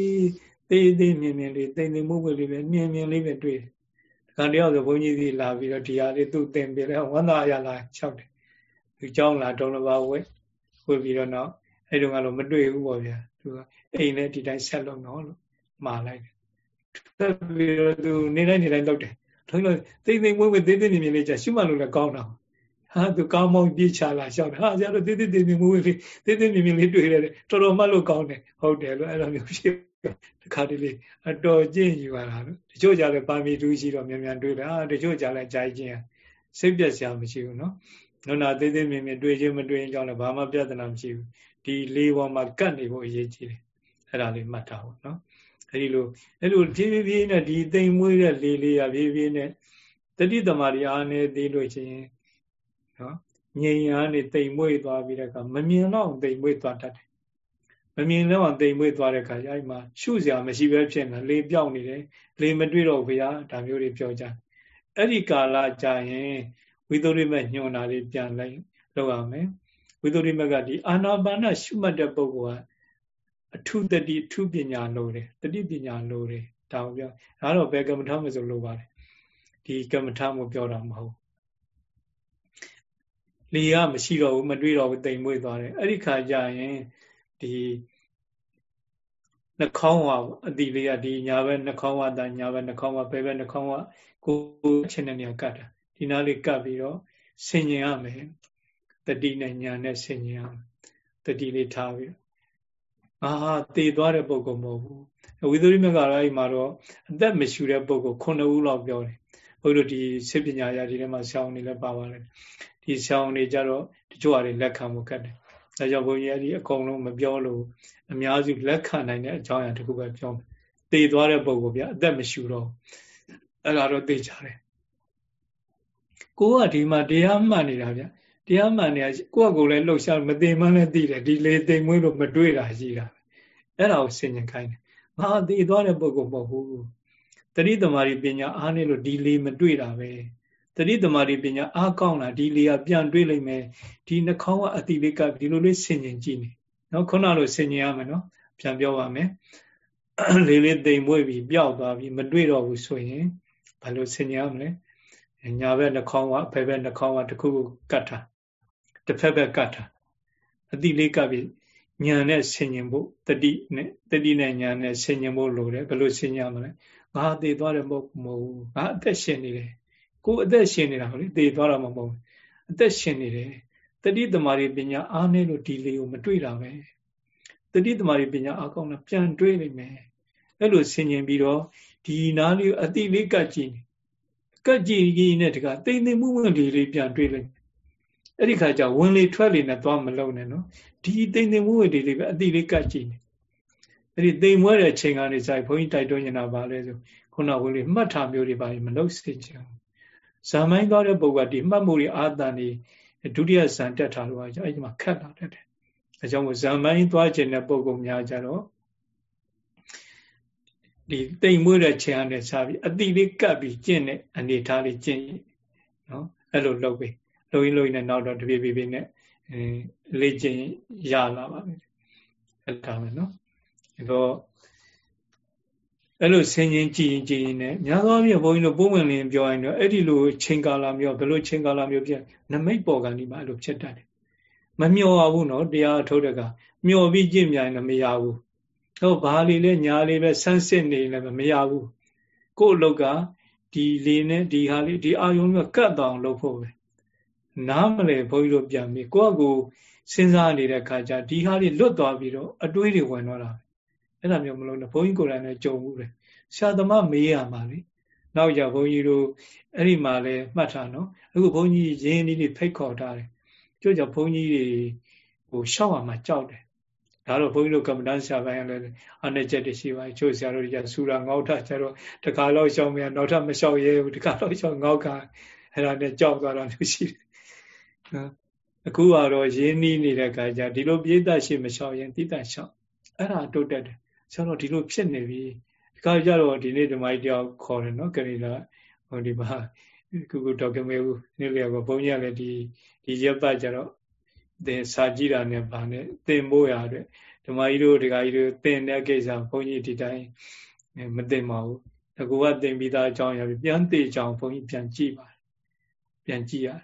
သေးသေးမြင်မြင်လေးတိမ်တိမ်မှုမှုလေးပဲမြင်မြင်လေးပဲတွေ့တယ်။ဒါကတယောက်ဆိုဘုန်းကြီးစီလာပြီးတော့ဒီဟာလေးသူ့တင်ပြလဲဝန္တာရလာ၆တယ်။သူเจ้าလာတုံးတစ်ပါးဝဲဝဲပြီးတော့နောက်အဲ့တုန်းကတော့မတွေ့ဘူးပေါ့ဗျာ။သူကအိမ်နဲ့ဒီတိုင်းဆက်လုံးတော့လို့မှာလိုက်တယ်။ဆက်ပြီးတော့သူနေတိုင်းနေတိုင်းလုပ်တယ်။ထုံးလို့တိမ်တိမ်မွေးမွေးသေးသေးမြင်မြင်လေးကြာရှုမှလို့လည်းကောင်းတာ။ ဟာသူကောင်းမောင်းပြေးချလာရှောက်တယ်ဟာဆရာတို့တေးသေးသေးမြင်မှုလေးတေးသေးမြင်မြင်လေးတွေ့ရတယ်တော်တော်မှတ်လို့ကောင်းတယ်ဟုတ်တယ်လို့အဲ့လိုမျိုးဖြစ်တခါတလေအတော်ကျင့်ယူရတာလို့တချို့ကြလည်းပါမီတူးရှိတော့မြန်မြန်တွေ့တယ်ဟာတချို့ကြလည်းကြိုက်ခြင်းစိတ်ပြက်စရာမရှိဘူးနော်နုနာသေးသေးမြင်မြင်တွေ့ခြင်းမတွေ့ရင်ကြောင့်လည်းဘာမှပြဿနာမရှိဘူးဒီလေးပေါ်မှာကတ်နေဖို့အရေးကြီးတယ်အဲ့ဒါလေးမှတ်ထားဖို့နော်အဲ့ဒီလိုအဲ့လိုဖြည်းဖြည်းဖြည်းနဲ့ဒီသိမ်မွေးတဲ့လေးလေးရဖြည်းဖြည်းနဲ့တတိတမာရီအားနေသေးလို့ချင်း နော်ငြိမ်ရနေတိမ်မွေ့သွားပြီးတဲ့အခါမမြင်တော့တိမ်မွေ့သွားတတ်တယ်မမြင်တော့တိမ်မွေ့သွားတဲ့အခါကျအဲ့မှာရှုစရာမရှိပဲဖြစ်နေလေပြောင်းနေတယ်လေမတွေ့တော့ဘုရားဒါမျိုးတွေပြောကြအဲ့ဒီကာလကြာရင်ဝိသုရိမညွန်တာလေးပြန်လိုက်လောက်ရမယ်ဝိသုရိမကဒီအာနာပါနရှုမှတ်တဲ့ပုဂ္ဂိုလ်ကအထုတတိအထုပညာလိုတယ်တတိပညာလိုတယ်ဒါကိုပြောဒါတော့ဘယ်ကမ္မထာမဆိုလိုပါတယ်ဒီကမ္မထာမပြောတာမဟုတ် လေကမရှိတော့ဘူးမတွေးတော့ဘူးတိမ်မွေ့သွားတယ်အဲ့ဒီခါကျရင်ဒီနှာခေါင်းဝအတိလေးကဒီညာဘက်နှာခေါင်းဝတာညာဘက်နှာခေါင်းဝဘယ်ဘက်နှာခေါင်းဝကိုချင်းတဲ့နေရာကတ်တာဒီနားလေးကတ်ပြီးတော့ဆင်ញင်ရမယ်တတိနဲ့ညာနဲ့ဆင်ញင်ရမယ်တတိလေးထားပြီးအာဟာတည်သွားတဲ့ပုံကမဟုတ်ဘူးဝိသုရိမကလည်းအဲ့မှာတော့အသက်မရှူတဲ့ပုံက9ဦးလောက်ပြောတယ် ဘုရားတို့ဒီစိပညာရာဒီထဲမှာဆောင်းနေလဲပါပါလေဒီဆောင်းနေကြတော့တချို့ဟာတွေလက်ခံမှုခက်တယ်ဒါကြောင့်ဘုန်းကြီးအဲ့ဒီအကုန်လုံးမပြောလို့အများစုလက်ခံနိုင်တဲ့အကြောင်းအရာတခုပဲပြောမယ်တည်သွားတဲ့ပုံကဗျအသက်မရှူတော့အဲ့ဒါတော့သိကြတယ်ကိုကဒီမှာတရားမှန်နေတာဗျတရားမှန်နေတာကိုကကိုလည်းလှုပ်ရှားမသိမှန်းလည်းသိတယ်ဒီလေသိမ်မွေးလို့မတွေ့တာရှိတာအဲ့ဒါကိုဆင်ញင်ခိုင်းတယ်ငါသိသွားတဲ့ပုဂ္ဂိုလ်မဟုတ်ဘူး တတိသမารီပညာအားနေလို့ဒီလေမတွေ့တာပဲတတိသမารီပညာအားကောင်းလာဒီလေကပြန်တွေ့လိမ့်မယ်ဒီနှာခေါင်းကအတိလေးကဒီလိုလေးဆင်ញင်ကြည့်နေနော်ခုနလိုဆင်ញင်ရမယ်နော်ပြန်ပြောပါမယ်လေးလေးတိမ်မွေ့ပြီးပျောက်သွားပြီးမတွေ့တော့ဘူးဆိုရင်ဘာလို့ဆင်ញင်ရမလဲညာဘက်နှာခေါင်းကအဖက်ဘက်နှာခေါင်းကတစ်ခုခုကတ်တာတစ်ဖက်ဘက်ကတ်တာအတိလေးကပ်ပြီးညာနဲ့ဆင်ញင်ဖို့တတိနဲ့တတိနဲ့ညာနဲ့ဆင်ញင်ဖို့လိုတယ်ဘယ်လိုဆင်ញင်မလဲ ငါသေသွားတယ်မဟုတ်မဟုတ်ငါအသက်ရှင်နေတယ်ကိုယ်အသက်ရှင်နေတာဟုတ်လေသေသွားတာမဟုတ်ဘူးအသက်ရှင်နေတယ်တတိတမာရီပညာအားနည်းလို့ဒီလေကိုမတွေ့တာပဲတတိတမာရီပညာအကောင်းတာပြန်တွေ့နေမယ်အဲ့လိုဆင်ញင်ပြီးတော့ဒီနားလေးအတိလေးကတ်ကြည့်ကတ်ကြည့်ကြီးနဲ့တကတိမ်တိမ်မှုဝင်လေးလေးပြန်တွေ့လိုက်အဲ့ဒီခါကျဝင်လေထွက်လေနဲ့သွားမလုံနဲ့နော်ဒီတိမ်တိမ်မှုဝင်လေးလေးပဲအတိလေးကတ်ကြည့်နေ အဲ့ဒီတိမ်မွဲတဲ့ချိန်ကနေဆိုင်ဘုန်းကြီးတိုက်တွန်းနေတာပါလဲဆိုခုနဝင်လေမှတ်ထားမျိုးတွေပါမလုပ်စေချင်ဘူးဇာမိုင်းသွားတဲ့ပုဂ္ဂိုလ်ကဒီမှတ်မှုတွေအာတန်တွေဒုတိယဇန်တက်ထားလို့အဲ့ဒီမှာခက်လာတတ်တယ်အဲကြောင့်ဇာမိုင်းသွားခြင်းတဲ့ပုဂ္ဂိုလ်များကြတော့ဒီတိမ်မွေးတဲ့ခြေအားနဲ့စားပြီးအတိလေးကပ်ပြီးကျင့်တဲ့အနေထားလေးကျင့်နော်အဲ့လိုလုပ်ပြီးလုပ်ရင်းလုပ်ရင်းနဲ့နောက်တော့တပြေးပြေးနဲ့အဲလေ့ကျင့်ရလာပါမယ်အဲ့ဒါပဲနော် ဒါတော့အဲ့လိုဆင်ញင်ကြည်ရင်ကြည်ရင်နဲ့များသောအားဖြင့်ဘုန်းကြီးတို့ပုံဝင်လင်းပြောရင်တော့အဲ့ဒီလိုချိန်ကာလမျိုးဘယ်လိုချိန်ကာလမျိုးပြနမိတ်ပေါ်ကနေမှအဲ့လိုဖြစ်တတ်တယ်မမျောဘူးနော်တရားထုတ်တဲ့ကမျောပြီးကြင့်မြိုင်လည်းမရဘူးဟောဘာလီလဲညာလေးပဲဆန်းစစ်နေလည်းမရဘူးကို့အလုတ်ကဒီလေးနဲ့ဒီဟာလေးဒီအာယုံကကတ်တောင်လုပ်ဖို့ပဲနားမလဲဘုန်းကြီးတို့ပြန်ပြီးကိုယ့်အကူစဉ်းစားနေတဲ့ခါကျဒီဟာလေးလွတ်သွားပြီးတော့အတွေးတွေဝင်သွားတာ အဲ့ဒါမျိုးမလို့နဲ့ဘုန်းကြီးကိုယ်တိုင်လည်းကြုံဘူးလေဆရာသမားမေးရမှာလေနောက်ကြဘုန်းကြီးတို့အဲ့ဒီမှာလည်းမှတ်ထားနော်အခုဘုန်းကြီးရင်းနှီးလေးဖိတ်ခေါ်ထားတယ်ကြို့ကြောင့်ဘုန်းကြီးတွေဟိုရှောက်ရမှာကြောက်တယ်ဒါတော့ဘုန်းကြီးတို့ကမ္မဋ္ဌာန်းဆရာပိုင်းလည်းအနေချက်တရှိပါချို့ဆရာတို့တွေကဆူတာငေါ့ထကျတော့တခါတော့ရှောက်မြန်နောက်ထပ်မရှောက်ရဲဘူးတခါတော့ရှောက်ငေါ့ကအဲ့ဒါနဲ့ကြောက်သွားတာမျိုးရှိတယ်နော်အခုကတော့ရင်းနှီးနေတဲ့ခါကျဒီလိုပြိတ္တရှိမရှောက်ရင်တိတ္တရှောက်အဲ့ဒါတိုးတက်တယ် ဆရာတော်ဒီလိုဖြစ်နေပြီဒီခါကျတော့ဒီနေ့ဓမ္မကြီးတယောက်ခေါ်တယ်နော်ကနေလာဟိုဒီမှာကုကုတော်ကမေဘူးနေ့လျော်ကဘုန်းကြီးကလည်းဒီဒီရက်ပတ်ကျတော့သင်စာကြည့်တာနဲ့ဗာနဲ့သင်ဖို့ရတဲ့ဓမ္မကြီးတို့ဒကာကြီးတို့သင်တဲ့ကိစ္စဘုန်းကြီးဒီတိုင်းမသင်ပါဘူးတကူကသင်ပြီးသားအကြောင်းရပြီပြန်သိအကြောင်းဘုန်းကြီးပြန်ကြည့်ပါတယ်ပြန်ကြည့်ရတယ်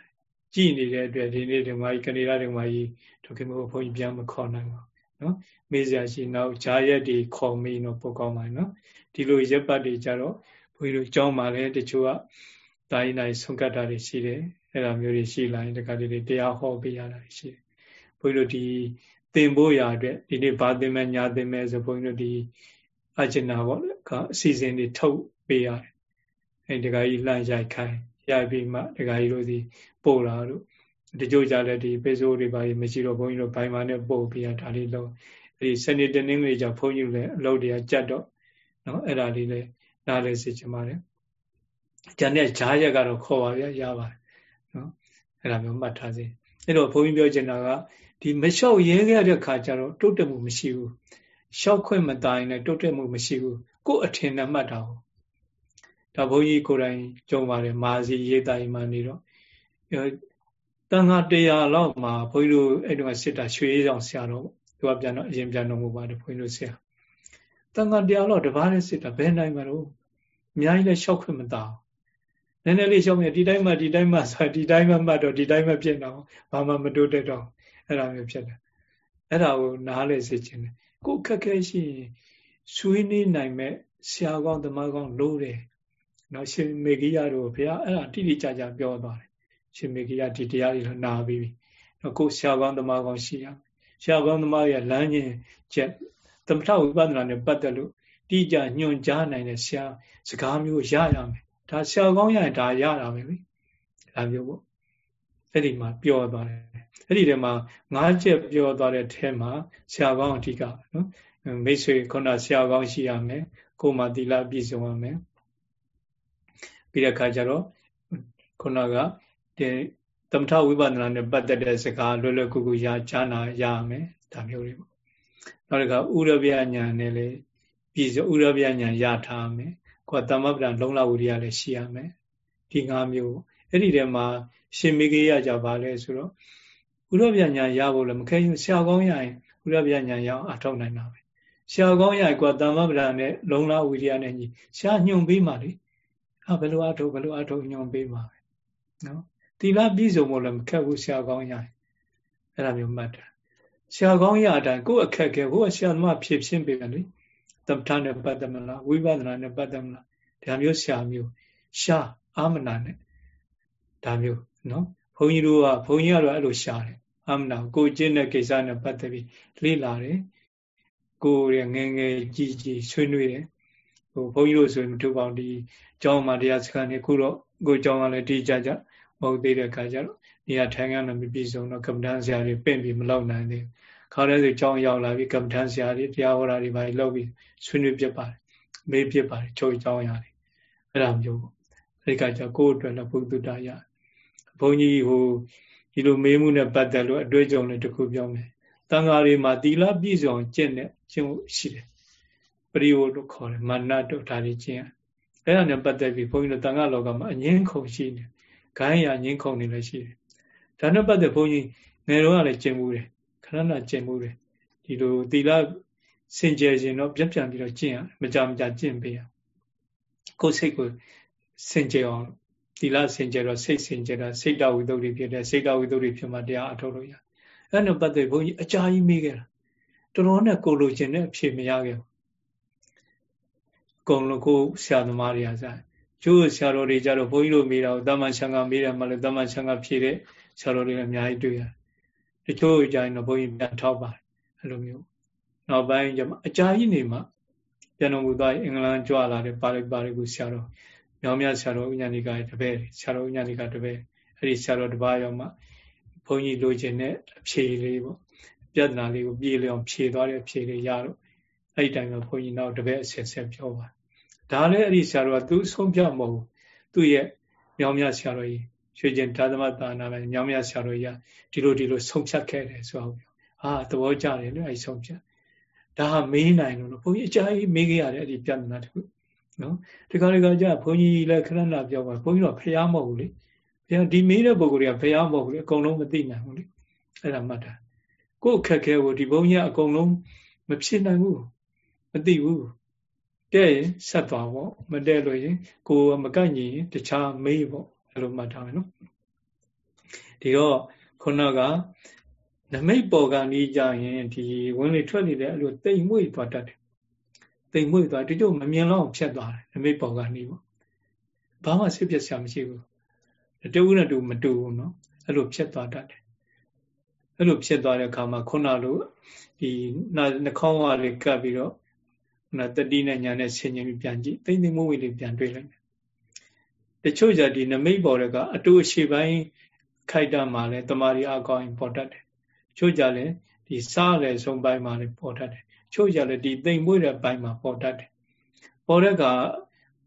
ကြည့်နေတဲ့အတွက်ဒီနေ့ဓမ္မကြီးကနေလာဓမ္မကြီးတော်ခင်မို့ဘုန်းကြီးပြန်မခေါ်နိုင်ပါဘူး နော်မေးစရာရှိနောက်ဂျာရက်တွေခေါ်မိတော့ပိုကောင်းပါနော်ဒီလိုရက်ပတ်တွေကြတော့ဘုန်းကြီးတို့ကြောင်းပါလေတချို့ကတာရင်တိုင်းဆုံးကတ်တာတွေရှိတယ်အဲ့လိုမျိုးတွေရှိလာရင်တခါတည်းတရားဟောပေးရတာရှိတယ်ဘုန်းကြီးတို့ဒီသင်ဖို့ရာအတွက်ဒီနေ့ဘာသင်မယ်ညာသင်မယ်ဆိုဘုန်းကြီးတို့ဒီအကျဉ်းနာပေါ့ကအစီအစဉ်တွေထုတ်ပေးရတယ်အဲတခါကြီးလှမ်းရိုက်ခိုင်းရိုက်ပြီးမှတခါကြီးတို့ဒီပို့လာတို့ တချို့ကြလည်းဒီပေစိုးတွေပါမရှိတော့ဘုန်းကြီးတို့ဘိုင်မာနဲ့ပို့ပေးရဒါလေးလုံးအဲဒီစနေတနင်္ဂနွေကျဘုန်းကြီးလည်းအလုပ်တွေကကြက်တော့နော်အဲ့ဒါလေးလည်းနားလဲစေချင်ပါတယ်ကျန်တဲ့ဂျားရက်ကတော့ခေါ်ပါဗျာရပါတယ်နော်အဲ့ဒါမျိုးမှတ်ထားစေအဲ့တော့ဘုန်းကြီးပြောချင်တာကဒီမလျှောက်ရဲခဲ့တဲ့ခါကျတော့တုတ်တက်မှုမရှိဘူးလျှောက်ခွင့်မတိုင်းနဲ့တုတ်တက်မှုမရှိဘူးကို့အထင်နဲ့မှတ်တာဟုတ်ဒါဘုန်းကြီးကိုယ်တိုင်ကြုံပါတယ်မာစီရေးတာမှနေတော့ တန်ခါတရားလောက်မှာဘုန်းကြီးတို့အဲ့တုန်းကစစ်တာရွှေဆောင်ဆရာတော်သူကပြန်တော့အရင်ပြန်တော်မူပါတယ်ဘုန်းကြီးတို့ဆရာတန်ခါတရားလောက်တပားနဲ့စစ်တာဘယ်နိုင်မှာတော့အများကြီးလည်းရှောက်ခွင့်မသားနည်းနည်းလေးရှောက်မြဒီတိုင်းမှဒီတိုင်းမှဆိုဒီတိုင်းမှမှတ်တော့ဒီတိုင်းမှဖြစ်တော့ဘာမှမတိုးတက်တော့အဲ့ဒါမျိုးဖြစ်တယ်အဲ့ဒါကိုနားလဲစေခြင်းတယ်ကိုခက်ခဲရှိရင်ဆွေးနွေးနိုင်မဲ့ဆရာကောင်းသမားကောင်းလို့တယ်နော်ရှင်မေဂိယတို့ဘုရားအဲ့ဒါတိတိကျကျပြောသွားတယ် ရှင်မေဂိယဒီတရားတွေနာပြီးပြီနော်ကိုဆရာကောင်းသမားကောင်းရှိရဆရာကောင်းသမားရဲ့လမ်းညင်ချက်သမထဝိပဿနာနဲ့ပတ်သက်လို့တိကျညွှန်ကြားနိုင်တဲ့ဆရာစကားမျိုးရရမယ်ဒါဆရာကောင်းရရင်ဒါရတာပဲလေဒါမျိုးပေါ့အဲ့ဒီမှာပြောသွားတယ်အဲ့ဒီထဲမှာငါးချက်ပြောသွားတဲ့ထဲမှာဆရာကောင်းအဓိကနော်မိတ်ဆွေခုနဆရာကောင်းရှိရမယ်ကိုယ်မှသီလပြည့်စုံရမယ်ပြီးတဲ့အခါကျတော့ခုနက ဒီသမထဝိပဿနာနဲ့ပတ်သက်တဲ့စကားလွယ်လွယ်ကူကူရကြားနာရမယ်ဒါမျိုးတွေပေါ့နောက်တစ်ခါဥရဗျာညာနဲ့လေပြည်စုံဥရဗျာညာရထားမယ်ကိုယ်တမ္မပဒံလုံလဝိရိယလည်းရှိရမယ်ဒီ၅မျိုးအဲ့ဒီထဲမှာရှင်မေကေရကြပါလဲဆိုတော့ဥရဗျာညာရဖို့လည်းမခဲရင်ဆရာကောင်းရရင်ဥရဗျာညာရအောင်အထောက်နိုင်တာပဲဆရာကောင်းရရင်ကိုယ်တမ္မပဒံနဲ့လုံလဝိရိယနဲ့ညီဆရာညွန်ပေးမှလေဟာဘယ်လိုအထုတ်ဘယ်လိုအထုတ်ညွန်ပေးမှာပဲနော် တိလပြည့်စုံဖို့လည်းမခက်ဘူးဆရာကောင်းရရင်အဲ့ဒါမျိုးမှတ်တာဆရာကောင်းရအတိုင်းကိုယ့်အခက်ခဲကိုယ့်ဆရာသမားဖြည့်ဖြင်းပေးတယ်လေသမထနဲ့ပတ်သက်မလားဝိပဿနာနဲ့ပတ်သက်မလားဒါမျိုးဆရာမျိုးရှာအာမနာနဲ့ဒါမျိုးနော်ဘုန်းကြီးတို့ကဘုန်းကြီးကတော့အဲ့လိုရှာတယ်အာမနာကိုကျင့်တဲ့ကိစ္စနဲ့ပတ်သက်ပြီးလေ့လာတယ်ကိုရငငယ်ကြီးကြီးဆွေးနွေးတယ်ဟိုဘုန်းကြီးတို့ဆိုရင်မထူပါဘူးဒီကျောင်းမှာတရားစခန်းနေခုတော့ကိုကျောင်းကလည်းတီးကြကြမ ဟုတ်သေးတဲ့အခါကျတော့နေရာထိုင်ရမ်းမပြည့်စုံတော့ကမ္ဘာဆရာတွေပင့်ပြီးမလောက်နိုင်သေးဘူးခါရဲဆိုကျောင်းရောက်လာပြီးကမ္ဘာဆရာတွေတရားဟောတာတွေပါလောက်ပြီးဆွေးနွေးပြပါတယ်မေးပြပါတယ်ချုပ်ကျောင်းရတယ်အဲ့ဒါမျိုးပေါ့အဲ့ဒီကကျကိုယ့်အတွက်လည်းဘုဒ္ဓတာရဘုန်းကြီးဟိုဒီလိုမေးမှုနဲ့ပတ်သက်လို့အတွေ့အကြုံတွေတခုပြောမယ်တန်ဃာတွေမှာသီလပြည့်စုံကျင့်တဲ့ကျင့်ရှိတယ်ပရိယုလို့ခေါ်တယ်မာနတို့ဒါတွေကျင့်အဲ့ဒါနဲ့ပတ်သက်ပြီးဘုန်းကြီးတို့တန်ခါလောကမှာအငင်းခုန်ရှိနေ။ ခိုင်းရငင်းခုန်နေလည်းရှိတယ်။ဒါနဲ့ပတ်သက်ဘုန်းကြီးငယ်တော့ကလည်းကျင့်မှုတယ်ခဏနာကျင့်မှုတယ်ဒီလိုသီလစင်ကြယ်ခြင်းတော့ပြတ်ပြန်ပြီးတော့ကျင့်ရမကြမကြကျင့်ပေးရကိုယ်စိတ်ကိုစင်ကြယ်အောင်သီလစင်ကြယ်တော့စိတ်စင်ကြယ်တာစိတ်တဝိသုဒ္ဓိဖြစ်တယ်စိတ်တဝိသုဒ္ဓိဖြစ်မှတရားအထုတ်လို့ရအဲ့နဲ့ပတ်သက်ဘုန်းကြီးအကြာကြီးမေးခဲ့တာတော်တော်နဲ့ကိုလိုချင်တဲ့အဖြေမရခဲ့ဘူးအကုန်လုံးကိုဆရာသမားတွေကစား ကျိုးဆရာတော်တွေကြတော့ဘုန်းကြီးတို့မေးတာကိုတမန်ဆံကမေးတယ်မှလည်းတမန်ဆံကဖြေတဲ့ဆရာတော်တွေလည်းအများကြီးတွေ့ရတယ်တချို့ကြရင်တော့ဘုန်းကြီးပြန်ထောက်ပါတယ်အဲ့လိုမျိုးနောက်ပိုင်းကျမှအကြာကြီးနေမှပြန်တော်မူသွားအင်္ဂလန်ကြွလာတဲ့ပါဠိပါဠိကိုဆရာတော်မြောင်မြဆရာတော်ဥညာဏိကတပည့်ဆရာတော်ဥညာဏိကတပည့်အဲ့ဒီဆရာတော်တပါးရောက်မှဘုန်းကြီးလိုချင်တဲ့အဖြေလေးပေါ့ပြဿနာလေးကိုပြေလျောင်ဖြေသွားတဲ့အဖြေလေးရတော့အဲ့ဒီတိုင်းမှာဘုန်းကြီးနောက်တပည့်အဆက်ဆက်ပြောပါ ဒါလည်းအဲ့ဒီဆရာတော်ကသူဆုံးဖြတ်မဟုတ်သူ့ရဲ့မြောင်မြဆရာတော်ကြီးရွှေကျင်ဓသမသာနာလည်းမြောင်မြဆရာတော်ကြီးဒီလိုဒီလိုဆုံးဖြတ်ခဲ့တယ်ဆိုတော့ဟာသဘောကျတယ်လို့အဲ့ဆုံးဖြတ်ဒါဟာမေးနိုင်လို့ဘုန်းကြီးအကြာကြီးမေးခဲ့ရတယ်အဲ့ဒီပြဿနာတခုနော်ဒီခါဒီခါကျဘုန်းကြီးလည်းခဏနာပြောပါဘုန်းကြီးတော့ဖျားမဟုတ်ဘူးလေဘုရားဒီမေးတဲ့ပုဂ္ဂိုလ်တွေကဖျားမဟုတ်ဘူးလေအကုန်လုံးမသိနိုင်ဘူးလေအဲ့ဒါမှတ်တာကိုယ်ခက်ခဲကိုဒီဘုန်းကြီးကအကုန်လုံးမဖြစ်နိုင်ဘူးမသိဘူး တဲ့ရင်ဆက်သွားပေါ့မတဲ့လို့ရင်ကိုယ်မကန့်ညီရင်တခြားမေးပေါ့အဲ့လိုမှတ်ထားမယ်နော်ဒီတော့ခုနကနမိတ်ပေါ်ကနေကြရင်ဒီဝင်လေထွက်နေတဲ့အဲ့လိုတိမ်မွေ့သွားတတ်တယ်တိမ်မွေ့သွားဒီကျုပ်မမြင်တော့ဖြတ်သွားတယ်နမိတ်ပေါ်ကနေပေါ့ဘာမှစိတ်ပြတ်စရာမရှိဘူးတူဦးနဲ့တူမတူဘူးနော်အဲ့လိုဖြတ်သွားတတ်တယ်အဲ့လိုဖြစ်သွားတဲ့အခါမှာခုနလိုဒီနှာခေါင်းဝါးလေးကပ်ပြီးတော့ နာတတိနဲ့ညာနဲ့ဆင်ញင်ပြီးပြန်ကြည့်တိမ့်သိမ့်မွေးလေးပြန်တွေ့လိုက်တယ်တချို့ကြဒီနမိတ်ပေါ်တဲ့ကအတူအရှိပိုင်းခိုက်တာမှလည်းတမာရီအကောင်းပေါ်တတ်တယ်ချို့ကြလည်းဒီစားလည်းဆုံးပိုင်းမှာလည်းပေါ်တတ်တယ်ချို့ကြလည်းဒီတိမ်မွေးတဲ့ပိုင်းမှာပေါ်တတ်တယ်ပေါ်တဲ့က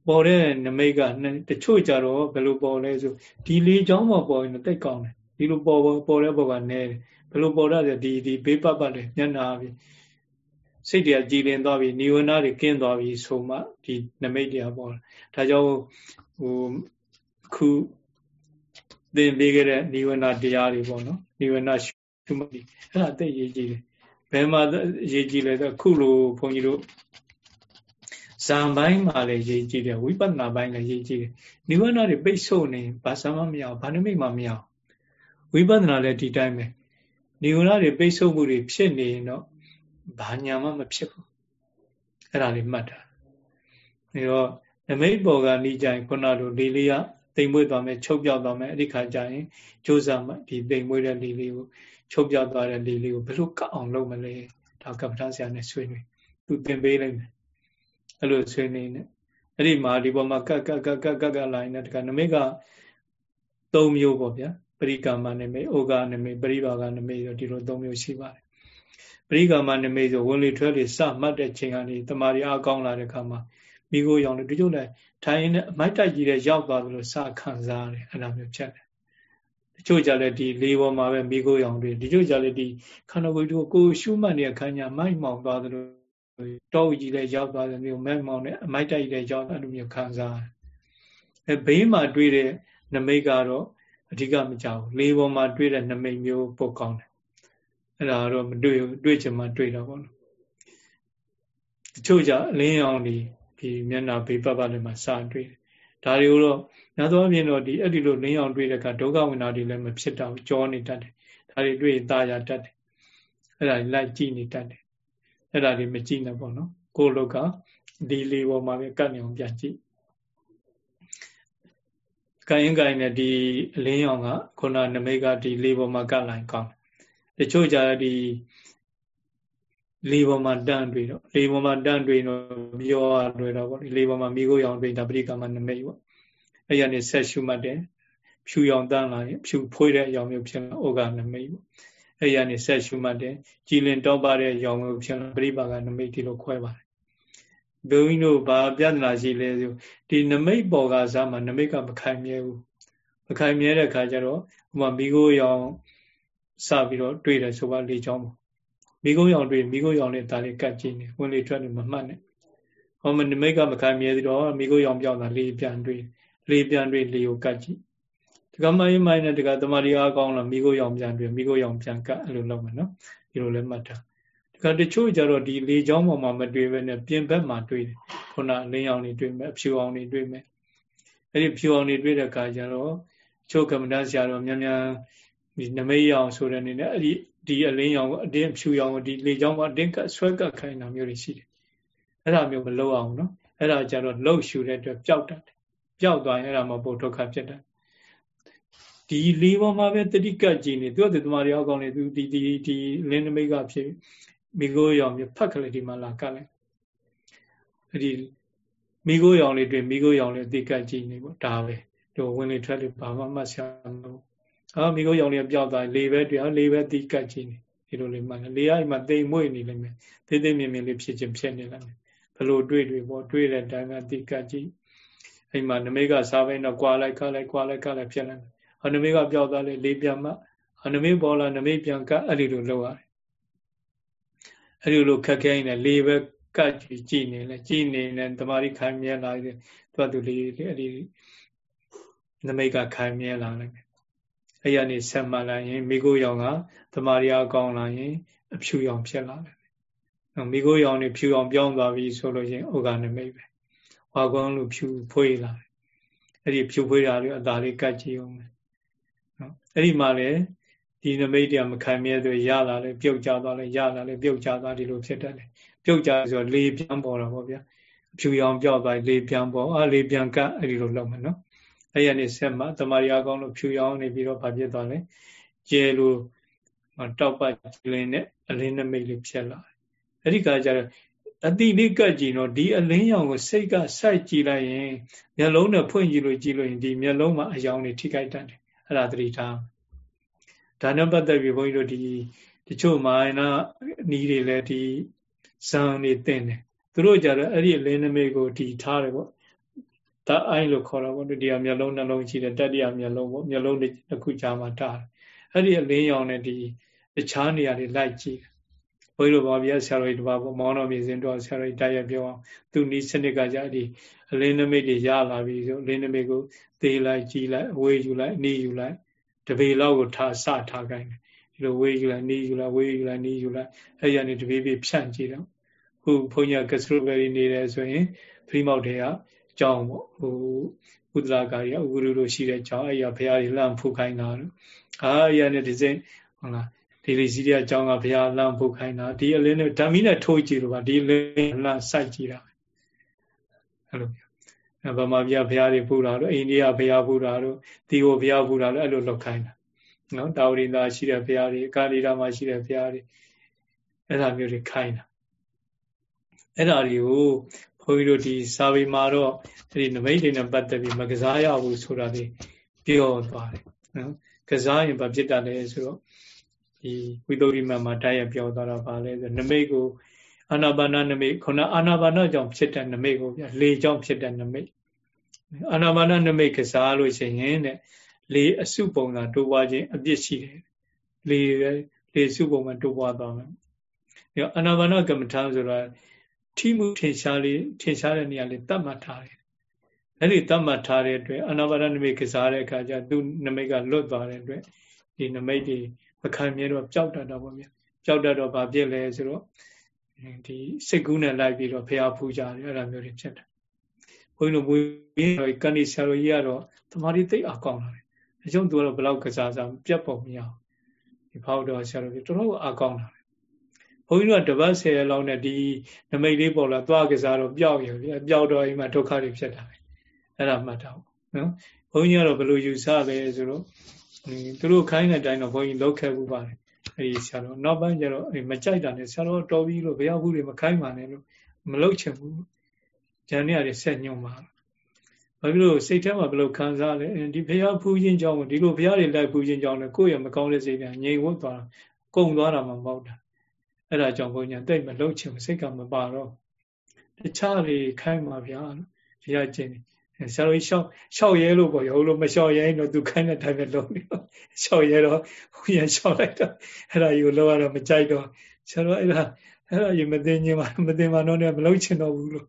ပေါ်တဲ့နမိတ်ကတချို့ကြတော့ဘယ်လိုပေါ်လဲဆိုဒီလေးချောင်းမှာပေါ်ရင်တိတ်ကောင်းတယ်ဒီလိုပေါ်ပေါ်တဲ့ဘောကနဲတယ်ဘယ်လိုပေါ်တတ်လဲဒီဒီဘေးပတ်ပတ်လေမျက်နာပြီး စိတ်တွေကကြည်လင်သွားပြီနိဝရဏတွေကင်းသွားပြီဆိုမှဒီနမိတ်တရားပေါ်ဒါကြောင့်ဟိုခုသင်ပေးခဲ့တဲ့နိဝရဏတရားတွေပေါ့နော်နိဝရဏရှုမှတ်ဒီအဲ့ဒါသိရေးကြည့်တယ်ဘယ်မှာရေးကြည့်လဲဆိုခုလိုဘုန်းကြီးတို့ဇံပိုင်းမှာလည်းရေးကြည့်တယ်ဝိပဿနာပိုင်းလည်းရေးကြည့်တယ်နိဝရဏတွေပိတ်ဆို့နေဘာစမ်းမမရဘာနမိတ်မှမရဝိပဿနာလည်းဒီတိုင်းပဲနိဝရဏတွေပိတ်ဆို့မှုတွေဖြစ်နေရင်တော့ ဘာညာမှမဖြစ်ဘူးအဲ့ဒါလေးမှတ်တာအဲတော့နမိတ်ပေါ်ကနေကြရင်ခုနလိုလေးလေးကတိမ်မွေးသွားမယ်ချုပ်ပြောက်သွားမယ်အဲ့ဒီခါကျရင်ကြိုးစားမှဒီတိမ်မွေးတဲ့လေးလေးကိုချုပ်ပြောက်သွားတဲ့လေးလေးကိုဘယ်လိုကတ်အောင်လုပ်မလဲဒါကပ္ပဋ္ဌာန်းဆရာနဲ့ဆွေးနွေးသူသင်ပေးလိုက်မယ်အဲ့လိုဆွေးနွေးနေအဲ့ဒီမှာဒီပေါ်မှာကတ်ကတ်ကတ်ကတ်ကတ်ကလာရင်တခါနမိတ်က၃မျိုးပေါ့ဗျာပရိကာမနမိတ်ဩဃနမိတ်ပရိပါကနမိတ်ဆိုဒီလို၃မျိုးရှိပါတယ် ပရိကာမနမိတ်ဆိုဝင်လေထွက်လေစမှတ်တဲ့ချိန်ကနေတမာရီအကောင်းလာတဲ့အခါမှာမိကိုရောင်လို့ဒီလိုလဲထိုင်နေအမိုက်တိုက်ကြီးတဲ့ရောက်သွားသလိုစခံစားရတယ်အဲ့လိုမျိုးဖြစ်တယ်တချို့ကြလည်းဒီလေးပေါ်မှာပဲမိကိုရောင်တွေဒီချို့ကြလည်းဒီခန္ဓာကိုယ်တို့ကိုရှုမှတ်နေတဲ့ခန္ဓာမိုက်မောင်သွားသလိုတောကြီးလည်းရောက်သွားတယ်မျိုးမိုက်မောင်နဲ့အမိုက်တိုက်လည်းရောက်အဲ့လိုမျိုးခံစားရတယ်အဲဘေးမှာတွေ့တဲ့နမိတ်ကတော့အဓိကမကြောက်လေးပေါ်မှာတွေ့တဲ့နမိတ်မျိုးပိုကောင်းတယ် အဲ့ဒါတော့မတွေ့ဘူးတွေ့ချင်မှတွေ့တော့ပေါ့နော်တချို့ကြအလင်းရောင်ဒီဒီမျက်နှာဘေးပတ်ပတ်လည်းမှာစတွေ့တယ်ဒါတွေကိုတော့များသောအားဖြင့်တော့ဒီအဲ့ဒီလိုလင်းရောင်တွေ့တဲ့အခါဒုက္ခဝိနာတွေလည်းမဖြစ်တော့ကြောနေတတ်တယ်ဒါတွေတွေ့ရင်ตาရတတ်တယ်အဲ့ဒါလိုက်ကြည့်နေတတ်တယ်အဲ့ဒါတွေမကြည့်နဲ့ပေါ့နော်ကိုယ်လောက်ကဒီလေးပေါ်မှာပဲကတ်နေအောင်ပြန်ကြည့်ကိုင်းကိုင်းနဲ့ဒီအလင်းရောင်ကခုနနမိတ်ကဒီလေးပေါ်မှာကတ်လိုက်ကောင်း တချို့ကြဒီလေးပေါ်မှာတန့်တွေ့တော့လေးပေါ်မှာတန့်တွေ့တော့ပြောရလွယ်တော့ပေါ့လေးပေါ်မှာမိခိုးရောင်တွေ့ဒါပရိကမနမိတ်ပေါ့အဲ့ရနေဆက်ရှုမှတ်တယ်ဖြူရောင်တန့်လာရင်ဖြူဖွေးတဲ့အရောင်မျိုးဖြစ်လာဩဃနမိတ်ပေါ့အဲ့ရနေဆက်ရှုမှတ်တယ်ကြည်လင်တောပါတဲ့ရောင်မျိုးဖြစ်လာပရိပါကနမိတ်ဒီလိုခွဲပါတယ်ဘုန်းကြီးတို့ဘာပြဿနာရှိလဲဆိုဒီနမိတ်ပေါ်ကစားမှာနမိတ်ကမခိုင်မြဲဘူးမခိုင်မြဲတဲ့ခါကျတော့ဟိုမှာမိခိုးရောင် စပြီးတော့တွေ့တယ်ဆိုပါလေချောင်းပေါ့မိခိုးရောင်တွေ့မိခိုးရောင်နဲ့ဒါလေးကတ်ကြည့်နေဝင်လေထွက်လို့မမှတ်နဲ့ဟောမနမိတ်ကမခိုင်မြဲသေးတော့မိခိုးရောင်ပြောင်းတာလေးပြန်တွေ့လေးပြန်တွေ့လေးကိုကတ်ကြည့်ဒီကမိုင်းမိုင်းနဲ့ဒီကတမာရီအားကောင်းလာမိခိုးရောင်ပြန်တွေ့မိခိုးရောင်ပြန်ကတ်အဲ့လိုလုပ်မယ်နော်ဒီလိုလည်းမှတ်ထားဒီကတချို့ကြတော့ဒီလေချောင်းပေါ်မှာမတွေ့ဘဲနဲ့ပြင်ဘက်မှာတွေ့တယ်ခုနလင်းရောင်တွေတွေ့မယ်အဖြူအောင်တွေတွေ့မယ်အဲ့ဒီဖြူအောင်တွေတွေ့တဲ့အခါကျတော့ချို့ကမ္မဋ္ဌာန်းဆရာတော်များများ ဒီနမိတ်ရောင်ဆိုတဲ့အနေနဲ့အဲ့ဒီဒီအလင်းရောင်ကိုအတင်းဖြူရောင်ကိုဒီလေချောင်းကအတင်းကဆွဲကပ်ခိုင်းတာမျိုးတွေရှိတယ်အဲ့ဒါမျိုးမလုပ်အောင်နော်အဲ့ဒါကြတော့လှုပ်ရှူတဲ့အတွက်ပျောက်တတ်တယ်ပျောက်သွားရင်အဲ့ဒါမှပုဒုက္ခဖြစ်တယ်ဒီလေးပေါ်မှာပဲတတိကကြည်နေသူကတမာရီအောက်ကောင်းနေသူဒီဒီဒီလင်းနမိတ်ကဖြစ်မိကိုရောင်မြဖတ်ကလေးဒီမှာလာကလိုက်အဲ့ဒီမိကိုရောင်လေးတွေ့မိကိုရောင်လေးတိကကြည်နေပေါ့ဒါပဲတို့ဝင်လေထွက်လေဘာမှမဆရာမလို့ အာမိကိုရောင်လေးပြောက်သွားလေပဲတွေ့လေပဲတိကတ်ကြည့်နေဒီလိုလေးမှန်လေအိုက်မှာတိမ်မွေ့နေလိမ့်မယ်သေးသေးမြင်မြင်လေးဖြစ်ချင်းဖြစ်နေလိမ့်မယ်ဘလို့တွေ့တွေ့ပေါ့တွေ့တဲ့အတိုင်းကတိကတ်ကြည့်အိမ်မှာနမိတ်ကစားပိုင်းတော့ကွာလိုက်ခါလိုက်ကွာလိုက်ခါလိုက်ဖြစ်နေတယ်အနမိတ်ကပြောက်သွားလေလေးပြန်မှအနမိတ်ပေါ်လာနမိတ်ပြန်ကတ်အဲ့ဒီလိုလုပ်ရတယ်အဲ့ဒီလိုခက်ခဲနေလေပဲကတ်ကြည့်ကြည့်နေလဲကြည့်နေနေတမာရီခိုင်မြဲလာတယ်သူကသူလေးအဲ့ဒီနမိတ်ကခိုင်မြဲလာလိုက်တယ် အဲ့ရနေဆက်မှလာရင်မိကိုရောင်ကတမာရီအကောင်းလာရင်အဖြူရောင်ဖြစ်လာတယ်။မိကိုရောင်နေဖြူရောင်ပြောင်းသွားပြီဆိုလို့ရင်ဥက္ကနမိတ်ပဲ။ဝါကောင်းလို့ဖြူဖွေးလာတယ်။အဲ့ဒီဖြူဖွေးတာလေးအသာလေးကတ်ကြည့်အောင်မယ်။နော်အဲ့ဒီမှာလေဒီနမိတ်တရားမခံမြဲဆိုရလာလေပြုတ်ကြသွားလေရလာလေပြုတ်ကြသွားဒီလိုဖြစ်တတ်တယ်။ပြုတ်ကြဆိုလေပြန်ပေါ်တာပေါ့ဗျာ။အဖြူရောင်ပြောက်သွားလေပြန်ပေါ်အာလေပြန်ကတ်အဲ့ဒီလိုလုပ်မယ်နော် အဲ့ရနေဆက်မှာတမာရီအကောင်းလို့ဖြူရောင်းနေပြီးတော့ဗာပြစ်သွားလဲကျဲလို့တောက်ပတ်ကျလင်းနဲ့အလင်းနမိတ်လေးဖြစ်လာအဲ့ဒီကကြတော့အတိလေးကတ်ကြည့်တော့ဒီအလင်းရောင်ကိုစိတ်ကစိုက်ကြည့်လိုက်ရင်မျက်လုံးနဲ့ဖွင့်ကြည့်လို့ကြည့်လို့ရင်ဒီမျက်လုံးမှာအယောင်တွေထိခိုက်တတ်တယ်အဲ့ဒါသတိထားဒါနဲ့ပတ်သက်ပြီးဘုန်းကြီးတို့ဒီတချို့မာနနီးတွေလည်းဒီဇံနေတင်တယ်သူတို့ကြတော့အဲ့ဒီအလင်းနမိတ်ကိုဒီထားတယ်ပေါ့ ဓာတ်အိုင်းလို့ခေါ်တာပေါ့ဒီဟာမျက်လုံးနှလုံးရှိတယ်တတိယမျက်လုံးပေါ့မျက်လုံးတစ်ခုကြားမှာတားတယ်အဲ့ဒီအလင်းရောင်နဲ့ဒီတခြားနေရာတွေလိုက်ကြည့်ဘုန်းကြီးတို့ဘာပြဆရာတော်ကြီးတပါးပေါ့မောင်တော်မြင့်စင်တော်ဆရာတော်ကြီးတိုက်ရပြောအောင်သူနီးစနစ်ကကြဒီအလင်းနမိတ်တွေရလာပြီဆိုအလင်းနမိတ်ကိုသေးလိုက်ကြည်လိုက်အဝေးယူလိုက်နီးယူလိုက်တပေလောက်ကိုထားစထားခိုင်းတယ်ဒီလိုဝေးယူလိုက်နီးယူလိုက်ဝေးယူလိုက်နီးယူလိုက်အဲ့ရနေတပေပေဖြန့်ကြည့်တော့ခုဘုန်းကြီးကစရုဘယ်နေတယ်ဆိုရင်ဖရီမောက်တွေက ကြောင်းပေါ့ဟိုဥဒလာကာရီဥဂရုတို့ရှိတဲ့ကြောင်းအဲ့ရဘုရားကြီးလမ်းဖုတ်ခိုင်းတာတို့အာအဲ့ရနေဒီစိဟုတ်လားဒီလိစီတဲ့အကြောင်းကဘုရားလမ်းဖုတ်ခိုင်းတာဒီအလင်းနဲ့ဓာမီနဲ့ထိုးကြည့်လို့ပါဒီလင်းလမ်းစိုက်ကြည့်တာအဲ့လိုဗမာပြည်ဘုရားတွေပူတာတို့အိန္ဒိယဘုရားပူတာတို့ဒီဟိုဘုရားပူတာတို့အဲ့လိုလောက်ခိုင်းတာနော်တာဝရိန္ဒာရှိတဲ့ဘုရားတွေကာလီရာမှာရှိတဲ့ဘုရားတွေအဲ့ဒါမျိုးတွေခိုင်းတာအဲ့ဒါတွေကို ဘုန်းကြီးတို့ဒီစာပေမှာတော့အဲ့ဒီနမိတ်တွေနဲ့ပတ်သက်ပြီးမကစားရဘူးဆိုတာတွေပြောသွားတယ်နော်ကစားရင်ဘာဖြစ်တာလဲဆိုတော့ဒီဝိသုရိမမှာတိုက်ရပြောသွားတာပါလဲဆိုနမိတ်ကိုအာနာပါနနမိတ်ခုနအာနာပါနကြောင့်ဖြစ်တဲ့နမိတ်ကိုပြလေကြောင့်ဖြစ်တဲ့နမိတ်အာနာပါနနမိတ်ကစားလို့ရှိရင်တဲ့လေအစုပုံသာတိုးပွားခြင်းအပြစ်ရှိတယ်လေလေစုပုံမှာတိုးပွားသွားမယ်ဒီအာနာပါနကမ္မထာဆိုတာ ထိမှုထင်ရှားလေးထင်ရှားတဲ့နေရာလေးတတ်မှတ်ထားတယ်အဲ့ဒီတတ်မှတ်ထားတဲ့အတွက်အာနာပါနနမိတ်ကစားတဲ့အခါကျသူနမိတ်ကလွတ်သွားတဲ့အတွက်ဒီနမိတ်တွေမခံမြဲတော့ပျောက်တတ်တော့ဗောဗျာပျောက်တတ်တော့ဘာဖြစ်လဲဆိုတော့ဒီစိတ်ကူးနဲ့လိုက်ပြီးတော့ဖျားဖူးကြတယ်အဲ့လိုမျိုးတွေဖြစ်တယ်ဘုန်းကြီးတို့မွေးတော့ကဏိဆရာတော်ကြီးကတော့တမာတိသိအကောင်းလာတယ်အကျုံးသူကတော့ဘလောက်ကစားစားပြတ်ပုံမရအောင်ဒီဖောက်တော်ဆရာတော်ကြီးတော်တော်အကောင်းလာတယ် ဘုန်းကြီးတို့ကတပတ်ဆယ်ရက်လောက်နဲ့ဒီနမိတ်လေးပေါ်လာသွားကစားတော့ပျောက်ရပြီပျောက်တော့အိမ်မှာဒုက္ခတွေဖြစ်တာပဲအဲ့ဒါမှတ်ထားနော်ဘုန်းကြီးကတော့ဘယ်လိုယူဆလဲဆိုတော့သူတို့ခိုင်းတဲ့အတိုင်းတော့ဘုန်းကြီးလောက်ခဲ့ဘူးပါတယ်အဲဒီဆရာတော်နောက်ပိုင်းကျတော့မကြိုက်တာနဲ့ဆရာတော်တော်ပြီးလို့ဘုရားဘူးတွေမခိုင်းပါနဲ့လို့မလုပ်ချင်ဘူးဂျန်နေရတဲ့ဆက်ညွန့်ပါဘာဖြစ်လို့စိတ်ထဲမှာဘယ်လိုခံစားလဲဒီဘုရားဖူးခြင်းကြောင့်ဒီလိုဘုရားတွေလိုက်ဖူးခြင်းကြောင့်လည်းကိုယ့်ရဲ့မကောင်းတဲ့စိတ်ကငြိမ်ဝတ်သွားတာကုန်သွားတာမှမဟုတ်တာ အဲ့ဒါကြောင့်ဘုန်းကြီးတိတ်မလုပ်ချင်ဘူးစိတ်ကမပါတော့တခြားတွေခိုင်းပါဗျာဘုရားကျင့်တယ်ဆရာတော်ကြီးရှောက်ရှောက်ရဲလို့ပေါ့ရောလို့မရှောက်ရဲရင်တော့သူခိုင်းတဲ့တိုင်းပဲလုပ်နေတော့ရှောက်ရဲတော့ဟိုရရှောက်လိုက်တော့အဲ့ဒါကြီးကိုလောက်ရတော့မကြိုက်တော့ဆရာတော်အဲ့ဒါအဲ့ဒါကြီးမသိငင်းပါမသိမှတော့လည်းမလုပ်ချင်တော့ဘူးလို့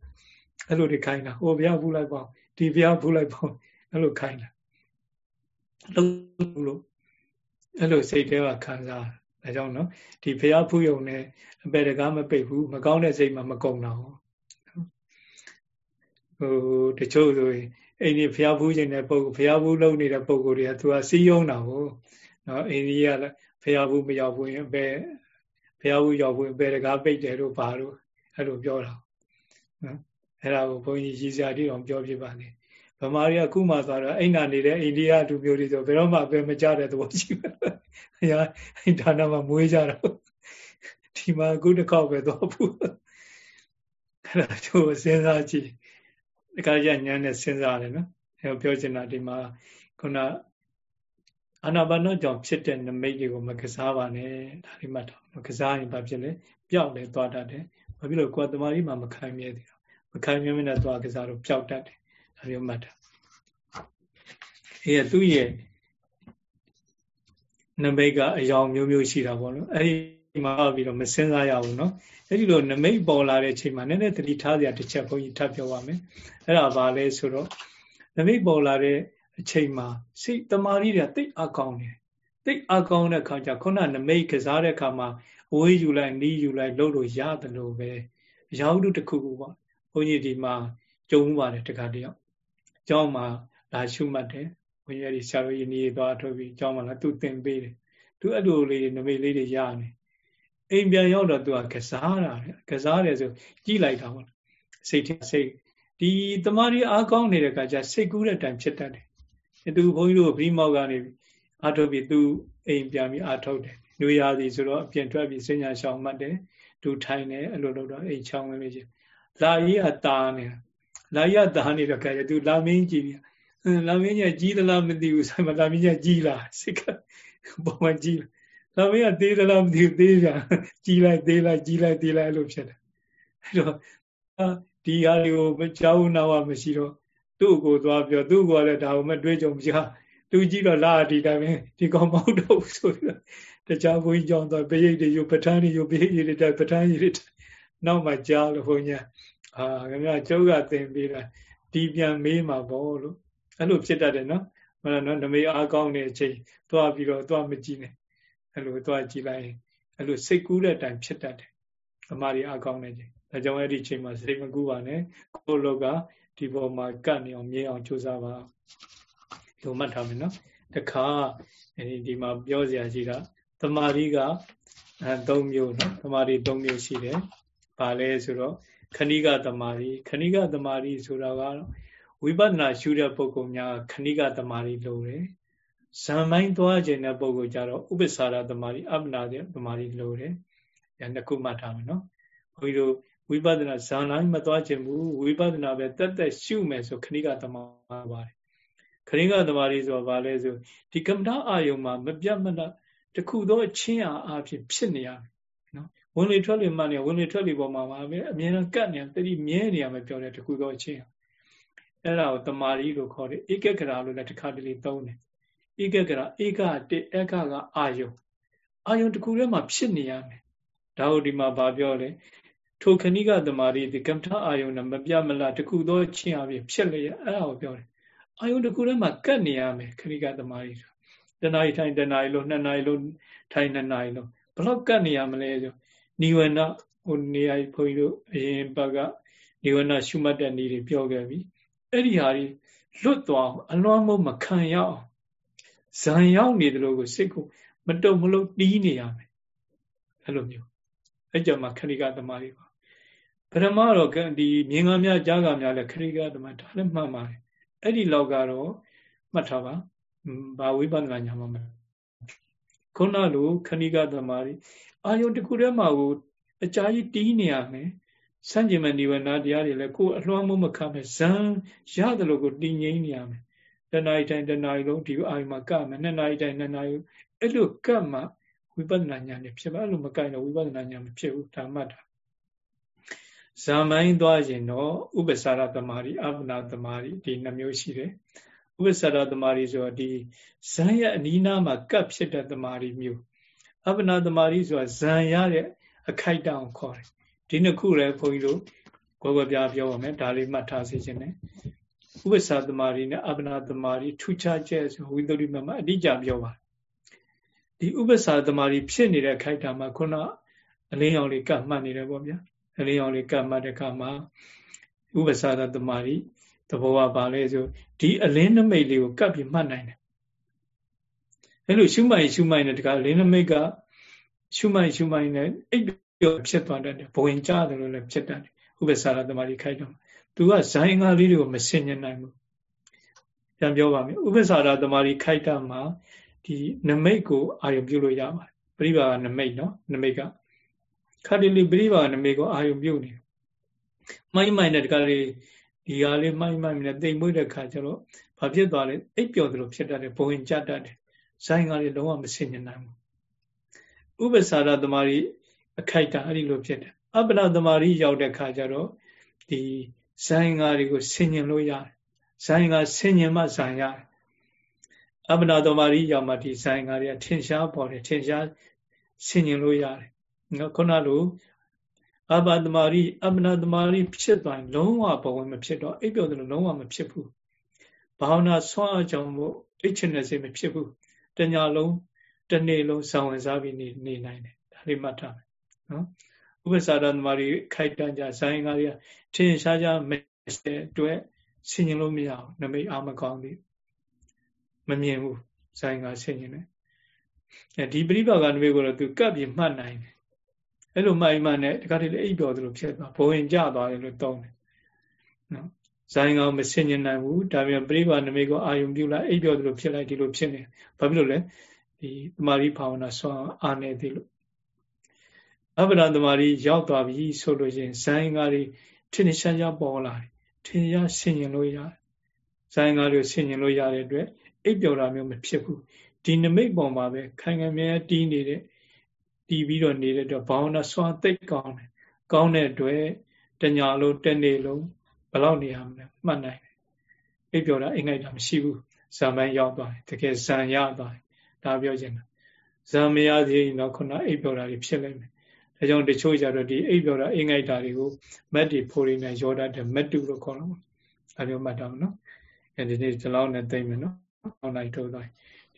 အဲ့လိုတွေခိုင်းတာဟိုဘုရားဖူးလိုက်ပေါ့ဒီဘုရားဖူးလိုက်ပေါ့အဲ့လိုခိုင်းတာလုပ်လို့အဲ့လိုစိတ်ထဲကခံစား ဒါကြောင့်နော်ဒီဘုရားဖူးယုံနဲ့အပေတကားမပိတ်ဘူးမကောင်းတဲ့စိတ်မှမကုန်တော့ဟိုတချို့ဆိုရင်အိမ်ကြီးဖျားဖူးခြင်းတဲ့ပုံဖျားဖူးလုပ်နေတဲ့ပုံကိုယ်တွေကသူကစီးယုံတာကိုနော်အိမ်ကြီးကဖျားဖူးမရောက်ဘူးရင်ဘယ်ဖျားဖူးရောက်ဘူးဘယ်တကားပိတ်တယ်လို့ပါလို့အဲ့လိုပြောတာနော်အဲ့ဒါကိုဘုန်းကြီးရည်စရာတိအောင်ပြောပြပါနေ ဗမာရီကခုမှသွားတော့အိမ်နာနေတဲ့အိန္ဒိယလူမျိုးတွေဆိုဘယ်တော့မှပဲမကြတဲ့သဘောရှိပါဘုရားအိမ်ဌာနမှာမွေးကြတော့ဒီမှာအခုတစ်ခေါက်ပဲသွားဘူးအဲ့ဒါချို့စဉ်းစားကြည့်တခါကျညာနဲ့စဉ်းစားတယ်နော်အဲပြောချင်တာဒီမှာခုနအာနာပါနကြောင့်ဖြစ်တဲ့နမိတ်တွေကိုမကစားပါနဲ့ဒါလေးမှတ်တော့မကစားရင်ဘာဖြစ်လဲပျောက်လေသွားတတ်တယ်ဘာဖြစ်လို့ကိုယ်တမာရီမှာမခိုင်မြဲသေးတော့မခိုင်မြဲမနဲ့သွားကစားတော့ပျောက်တတ်တယ် ဒါမျိုးမှတ်တာအဲသူ့ရဲ့နမိတ်ကအယောင်မျိုးမျိုးရှိတာပေါ့နော်အဲဒီမှာပြီးတော့မစင်စားရဘူးနော်အဲ့ဒီလိုနမိတ်ပေါ်လာတဲ့အချိန်မှာနည်းနည်းသတိထားစရာတစ်ချက်ဘုန်းကြီးထပ်ပြောပါမယ်အဲ့ဒါဘာလဲဆိုတော့နမိတ်ပေါ်လာတဲ့အချိန်မှာစိတ်တမာရီတွေတိတ်အကောင်းတယ်တိတ်အကောင်းတဲ့ခါကျခုနနမိတ်ကစားတဲ့ခါမှာအဝေးယူလိုက်နီးယူလိုက်လှုပ်လို့ရတယ်လို့ပဲရာဟုတုတစ်ခုခုပေါ့ဘုန်းကြီးဒီမှာကြုံပါတယ်တခါတယောက် ကျောင်းမှာလာရှုမှတ်တယ်ဘုန်းကြီးတွေဆရာတော်ရင်းနေသွားထုတ်ပြီးကျောင်းမှာလာသူသင်ပေးတယ်သူအဲ့လိုလေးနမိတ်လေးတွေရနေအိမ်ပြန်ရောက်တော့သူကကစားတာကစားတယ်ဆိုကြည်လိုက်တာပေါ့စိတ်ထစိတ်ဒီတမာရီအားကောင်းနေတဲ့ကကြာစိတ်ကူးတဲ့အတိုင်းဖြစ်တတ်တယ်သူဘုန်းကြီးတို့ဗြိမောက်ကနေအားထုတ်ပြီးသူအိမ်ပြန်ပြီးအားထုတ်တယ်လူရသည်ဆိုတော့အပြင်ထွက်ပြီးစဉ္ညာရှောင်မှတ်တယ်သူထိုင်တယ်အဲ့လိုလုပ်တော့အိမ်ချောင်းဝင်နေချင်းလာရေးအတာနေတာ လာကြီးအတာနေတဲ့ကကြသူလာမင်းကြည့်ပြီးလာမင်းကြီးကြီးသလားမသိဘူးဆိုမှလာမင်းကြီးကြီးလားစိတ်ကပုံမှန်ကြီးလားဒါမင်းကသေးသလားမသိဘူးသေးပြန်ကြီးလိုက်သေးလိုက်ကြီးလိုက်သေးလိုက်လို့ဖြစ်တယ်အဲ့တော့ဒီဟာတွေကိုမကြောက်နာဝမရှိတော့သူ့ကိုသွားပြောသူ့ကိုလည်းဒါကိုမတွေးကြုံမချသူကြီးတော့လာဒီတိုင်းပဲဒီကောင်မဟုတ်တော့ဘူးဆိုပြီးတခြားဘုန်းကြီးကြောင့်တော့ပရိတ်တွေယူပဋ္ဌာန်းတွေယူပရိတ်တွေတိုင်ပဋ္ဌာန်းကြီးတွေနောက်မှကြားလို့ဘုန်းကြီး အာခင်ဗျာကျုပ်ကသင်ပေးတာဒီပြန်မေးမှာပေါ့လို့အဲ့လိုဖြစ်တတ်တယ်နော်မလားနော်နမေအားကောင်းတဲ့အချိန်သွားပြီးတော့သွားမကြည့်နဲ့အဲ့လိုသွားကြည့်လိုက်အဲ့လိုစိတ်ကူးတဲ့တိုင်ဖြစ်တတ်တယ်အမှားတွေအားကောင်းတဲ့ချိန်ဒါကြောင့်အဲ့ဒီချိန်မှာစိတ်မကူးပါနဲ့ကိုယ်လောကဒီပေါ်မှာကတ်နေအောင်မြဲအောင်ကြိုးစားပါလိုမှတ်ထားမယ်နော်တခါအဲဒီမှာပြောစရာရှိတာတမာရီကအဲ၃မျိုးနော်တမာရီ၃မျိုးရှိတယ်။ဘာလဲဆိုတော့ ခဏိကတမာရီခဏိကတမာရီဆိုတာကတော့ဝိပဿနာရှုတဲ့ပုဂ္ဂိုလ်များခဏိကတမာရီလို့တယ်။ဇံပိုင်းသွားခြင်းတဲ့ပုဂ္ဂိုလ်ကြတော့ဥပ္ပစာရတမာရီအပ္ပနာတဲ့တမာရီလို့တယ်။အဲနှစ်ခုမှတ်ထားမယ်နော်။ဘုန်းကြီးတို့ဝိပဿနာဇံတိုင်းမသွားခြင်းဘူးဝိပဿနာပဲတက်တက်ရှုမယ်ဆိုခဏိကတမာပါတယ်ခရင်းကသမารီဆိုတော့ဗာလဲဆိုဒီကမ္မဋအာယုံမှာမပြတ်မတ်တခုသောအချင်းအားအဖြစ်ဖြစ်နေရမယ်နော် ဝင်လေထွက်လေမှနေဝင်လေထွက်လေပေါ်မှာပါပဲအမြဲတမ်းကတ်နေတတိမြဲနေရမယ်ပြောတယ်တခုသောအချင်းအဲ့ဒါကိုတမာရီလို့ခေါ်တယ်ဧကဂရာလို့လည်းတစ်ခါတလေသုံးတယ်ဧကဂရာဧကတေဧကကအာယုံအာယုံတခုထဲမှာဖြစ်နေရမယ်ဒါဟုတ်ဒီမှာဗာပြောလဲထိုခဏိကတမာရီဒီကမ္မထအာယုံနဲ့မပြတ်မလားတခုသောချင်းအဖြစ်ဖြစ်လေအဲ့ဒါကိုပြောတယ်အာယုန်တစ်ခုထဲမှာကတ်နေရမယ်ခရိကသမားကြီးတနားရီထိုင်တနားရီလို့နှစ်နာရီလို့ထိုင်နှစ်နာရီလို့ဘလောက်ကတ်နေရမလဲဆို နိဝရဏဟိုနေရာဘုန်းကြီးတို့အရင်ဘက်ကနိဝရဏရှုမှတ်တဲ့နေတွေပြောခဲ့ပြီအဲ့ဒီဟာကြီးလွတ်သွားအောင်အလွမ်းမို့မခံရအောင်ဇံရောက်နေတယ်လို့ကိုစိတ်ကိုမတုံမလို့တီးနေရမယ်အဲ့လိုမျိုးအဲ့ကြမှာခရိကသမားကြီးပါပရမတော့ဒီမြင်ကများကြားကများလည်းခရိကသမားဒါလည်းမှန်ပါတယ်အဲ့ဒီလောက်ကတော့မှတ်ထားပါဘာဝိပဿနာညာမှာမ ခုနလိုခဏိကသမารီအာယုန်တစ်ခုတည်းမှာကိုအကြာကြီးတီးနေရမယ်စัจจิမနိဝရဏတရားတွေလည်းကိုယ်အလွှမ်းမိုးမခမဲ့ဇံရတယ်လို့ကိုတည်ငြိမ်နေရမယ်တဏှာတိုင်းတဏှာလုံးဒီအာယုန်မှာကမယ်နှစ်နာရီတိုင်းနှစ်နာရီအဲ့လိုကတ်မှဝိပဿနာဉာဏ်နဲ့ဖြစ်ပါအဲ့လိုမကင်တော့ဝိပဿနာဉာဏ်မဖြစ်ဘူးဒါမှတ်တာဇာမိုင်းသွားရင်တော့ဥပ္ပစာရသမารီအပ္ပနာသမารီဒီနှမျိုးရှိတယ် ဥပ္ပစာရသမารီဆိုတော့ဒီဇံရဲ့အနီးနားမှာကပ်ဖြစ်တဲ့သမารီမျိုးအပ္ပနာသမารီဆိုတာဇံရတဲ့အခိုက်တောင်ခေါ်တယ်ဒီနှစ်ခုလည်းဘုန်းကြီးတို့ကိုယ်ကပြပြောပါမယ်ဒါလေးမှတ်ထားစေခြင်းနဲ့ဥပ္ပစာသမารီနဲ့အပ္ပနာသမารီထူးခြားချက်ဆိုဝိသုရိမမအတိအကျပြောပါဒီဥပ္ပစာသမารီဖြစ်နေတဲ့ခိုက်တာမှာခုနအလင်းရောင်လေးကပ်မှတ်နေတယ်ပေါ့ဗျာအလေးအောင်လေးကတ်မှတ်တဲ့အခါမှာဥပ္ပစာသတမာရီ သဘောကဘာလဲဆိုဒီအလင်းနမိတ်လေးကိုကတ်ပြီးမှတ်နိုင်တယ်အဲ့လိုရှုမှိုင်ရှုမှိုင်နဲ့တခါအလင်းနမိတ်ကရှုမှိုင်ရှုမှိုင်နဲ့အိပ်ပြောဖြစ်သွားတတ်တယ်ဘဝင်ကြတယ်လို့လည်းဖြစ်တတ်တယ်ဥပ္ပစာသမာရီခိုက်တော့သူကဇိုင်းငါလေးတွေကိုမဆင်ញနိုင်ဘူးပြန်ပြောပါမယ်ဥပ္ပစာသမာရီခိုက်တာမှာဒီနမိတ်ကိုအာရုံပြုလို့ရပါတယ်ပြိပါကနမိတ်နော်နမိတ်ကခါတလီပြိပါနမေကိုအာယုံပြုတ်နေမိုင်းမိုင်းနဲ့တခါလေ ဒီဟာလေးမိုင်းမိုင်းနဲ့တိမ်မွေးတဲ့ခါကျတော့ဘာဖြစ်သွားလဲအိပ်ပျော်သလိုဖြစ်တတ်တယ်ဘဝင်ကြတတ်တယ်ဇိုင်းကားလေးလုံးဝမဆင်ញနိုင်ဘူးဥပ္ပစာရသမารီအခိုက်တာအဲ့ဒီလိုဖြစ်တယ်အပ္ပနာသမารီရောက်တဲ့ခါကျတော့ဒီဇိုင်းကားတွေကိုဆင်ញင်လို့ရတယ်ဇိုင်းကားဆင်ញင်မှဇိုင်းရတယ်အပ္ပနာသမารီရောက်မှဒီဇိုင်းကားတွေကထင်ရှားပေါ်တယ်ထင်ရှားဆင်ញင်လို့ရတယ်နော်ခုနလို အဘသမารိအမနာသမารိဖြစ်သွားရင်လုံးဝဘဝင်မဖြစ်တော့အိပ်ပျော်တယ်လို့လုံးဝမဖြစ်ဘူးဘာဝနာဆွမ်းအကြောင်းမို့အိတ်ချင်တဲ့စိတ်မဖြစ်ဘူးတညာလုံးတနေ့လုံးစောင့်ဝင်စားပြီးနေနေနိုင်တယ်ဒါလေးမှတ်ထားမယ်နော်ဥပ္ပစာရသမารိခိုက်တန်းကြဇိုင်းကားတွေကထင်ရှားကြမဲ့အတွက်ဆင်ញင်လို့မရဘူးနမိတ်အာမကောင်းသေးမမြင်ဘူးဇိုင်းကားဆင်ញင်တယ်အဲဒီပြိပကနေမျိုးကိုတော့သူကပ်ပြီးမှတ်နိုင်တယ် အဲ့လိုမှတ်မှနဲ့တခါတည်းအိပ်ပျော်သလိုဖြစ်သွားဘဝင်ကျသွားတယ်လို့သုံးတယ်နော်ဇိုင်းကောင်မဆင်ញင်နိုင်ဘူးဒါပြန်ပြိပနမိတ်ကိုအာယုံပြုလိုက်အိပ်ပျော်သလိုဖြစ်လိုက်ဒီလိုဖြစ်နေဘာဖြစ်လို့လဲဒီတမာရီဘာဝနာဆွမ်းအာနေသေးလို့အပ္ပဒတမာရီရောက်သွားပြီဆိုလို့ရှိရင်ဇိုင်းကားတွေထင်ရှားရှားပေါ်လာတယ်ထင်ရှားဆင်ញင်လို့ရတယ်ဇိုင်းကားတွေဆင်ញင်လို့ရတဲ့အတွက်အိပ်ပျော်တာမျိုးမဖြစ်ဘူးဒီနမိတ်ပေါ်မှာပဲခိုင်ခံမြဲတီးနေတဲ့ တီးပြီးတော့နေတဲ့အတွက်ဘာဝနာစွမ်းသိကောင်းတယ်ကောင်းတဲ့အတွက်တညာလုံးတနေ့လုံးဘယ်လောက်နေရမလဲမှတ်နိုင်တယ်အိပ်ပျော်တာအိမ်ငိုက်တာမရှိဘူးဇံပိုင်းရောက်သွားတယ်တကယ်ဇံရသွားတယ်ဒါပြောချင်တာဇာမရသေးရင်တော့ခုနအိပ်ပျော်တာတွေဖြစ်လိမ့်မယ်ဒါကြောင့်တချို့ကြတော့ဒီအိပ်ပျော်တာအိမ်ငိုက်တာတွေကိုမက်တီဖိုရီနဲ့ရောတတ်တယ်မက်တုလို့ခေါ်တော့အဲလိုမှတ်တော့နော်အဲဒီနေ့ဒီလောက်နဲ့သိမ့်မယ်နော်အောင်လိုက်ထုတ်သွား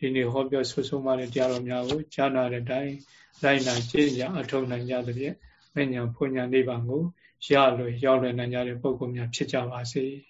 ဒီနေ့ဟောပြောဆွဆိုးမှတဲ့တရားတော်များကိုကြားနာတဲ့အတိုင်းလိုက်နာကျင့်ကြအထောက်နိုင်ကြသဖြင့်မဉ္ဇဉ်ဖွညာနိဗ္ဗာန်ကိုရလွယ်ရောက်လွယ်နိုင်ကြတဲ့ပုဂ္ဂိုလ်များဖြစ်ကြပါစေ။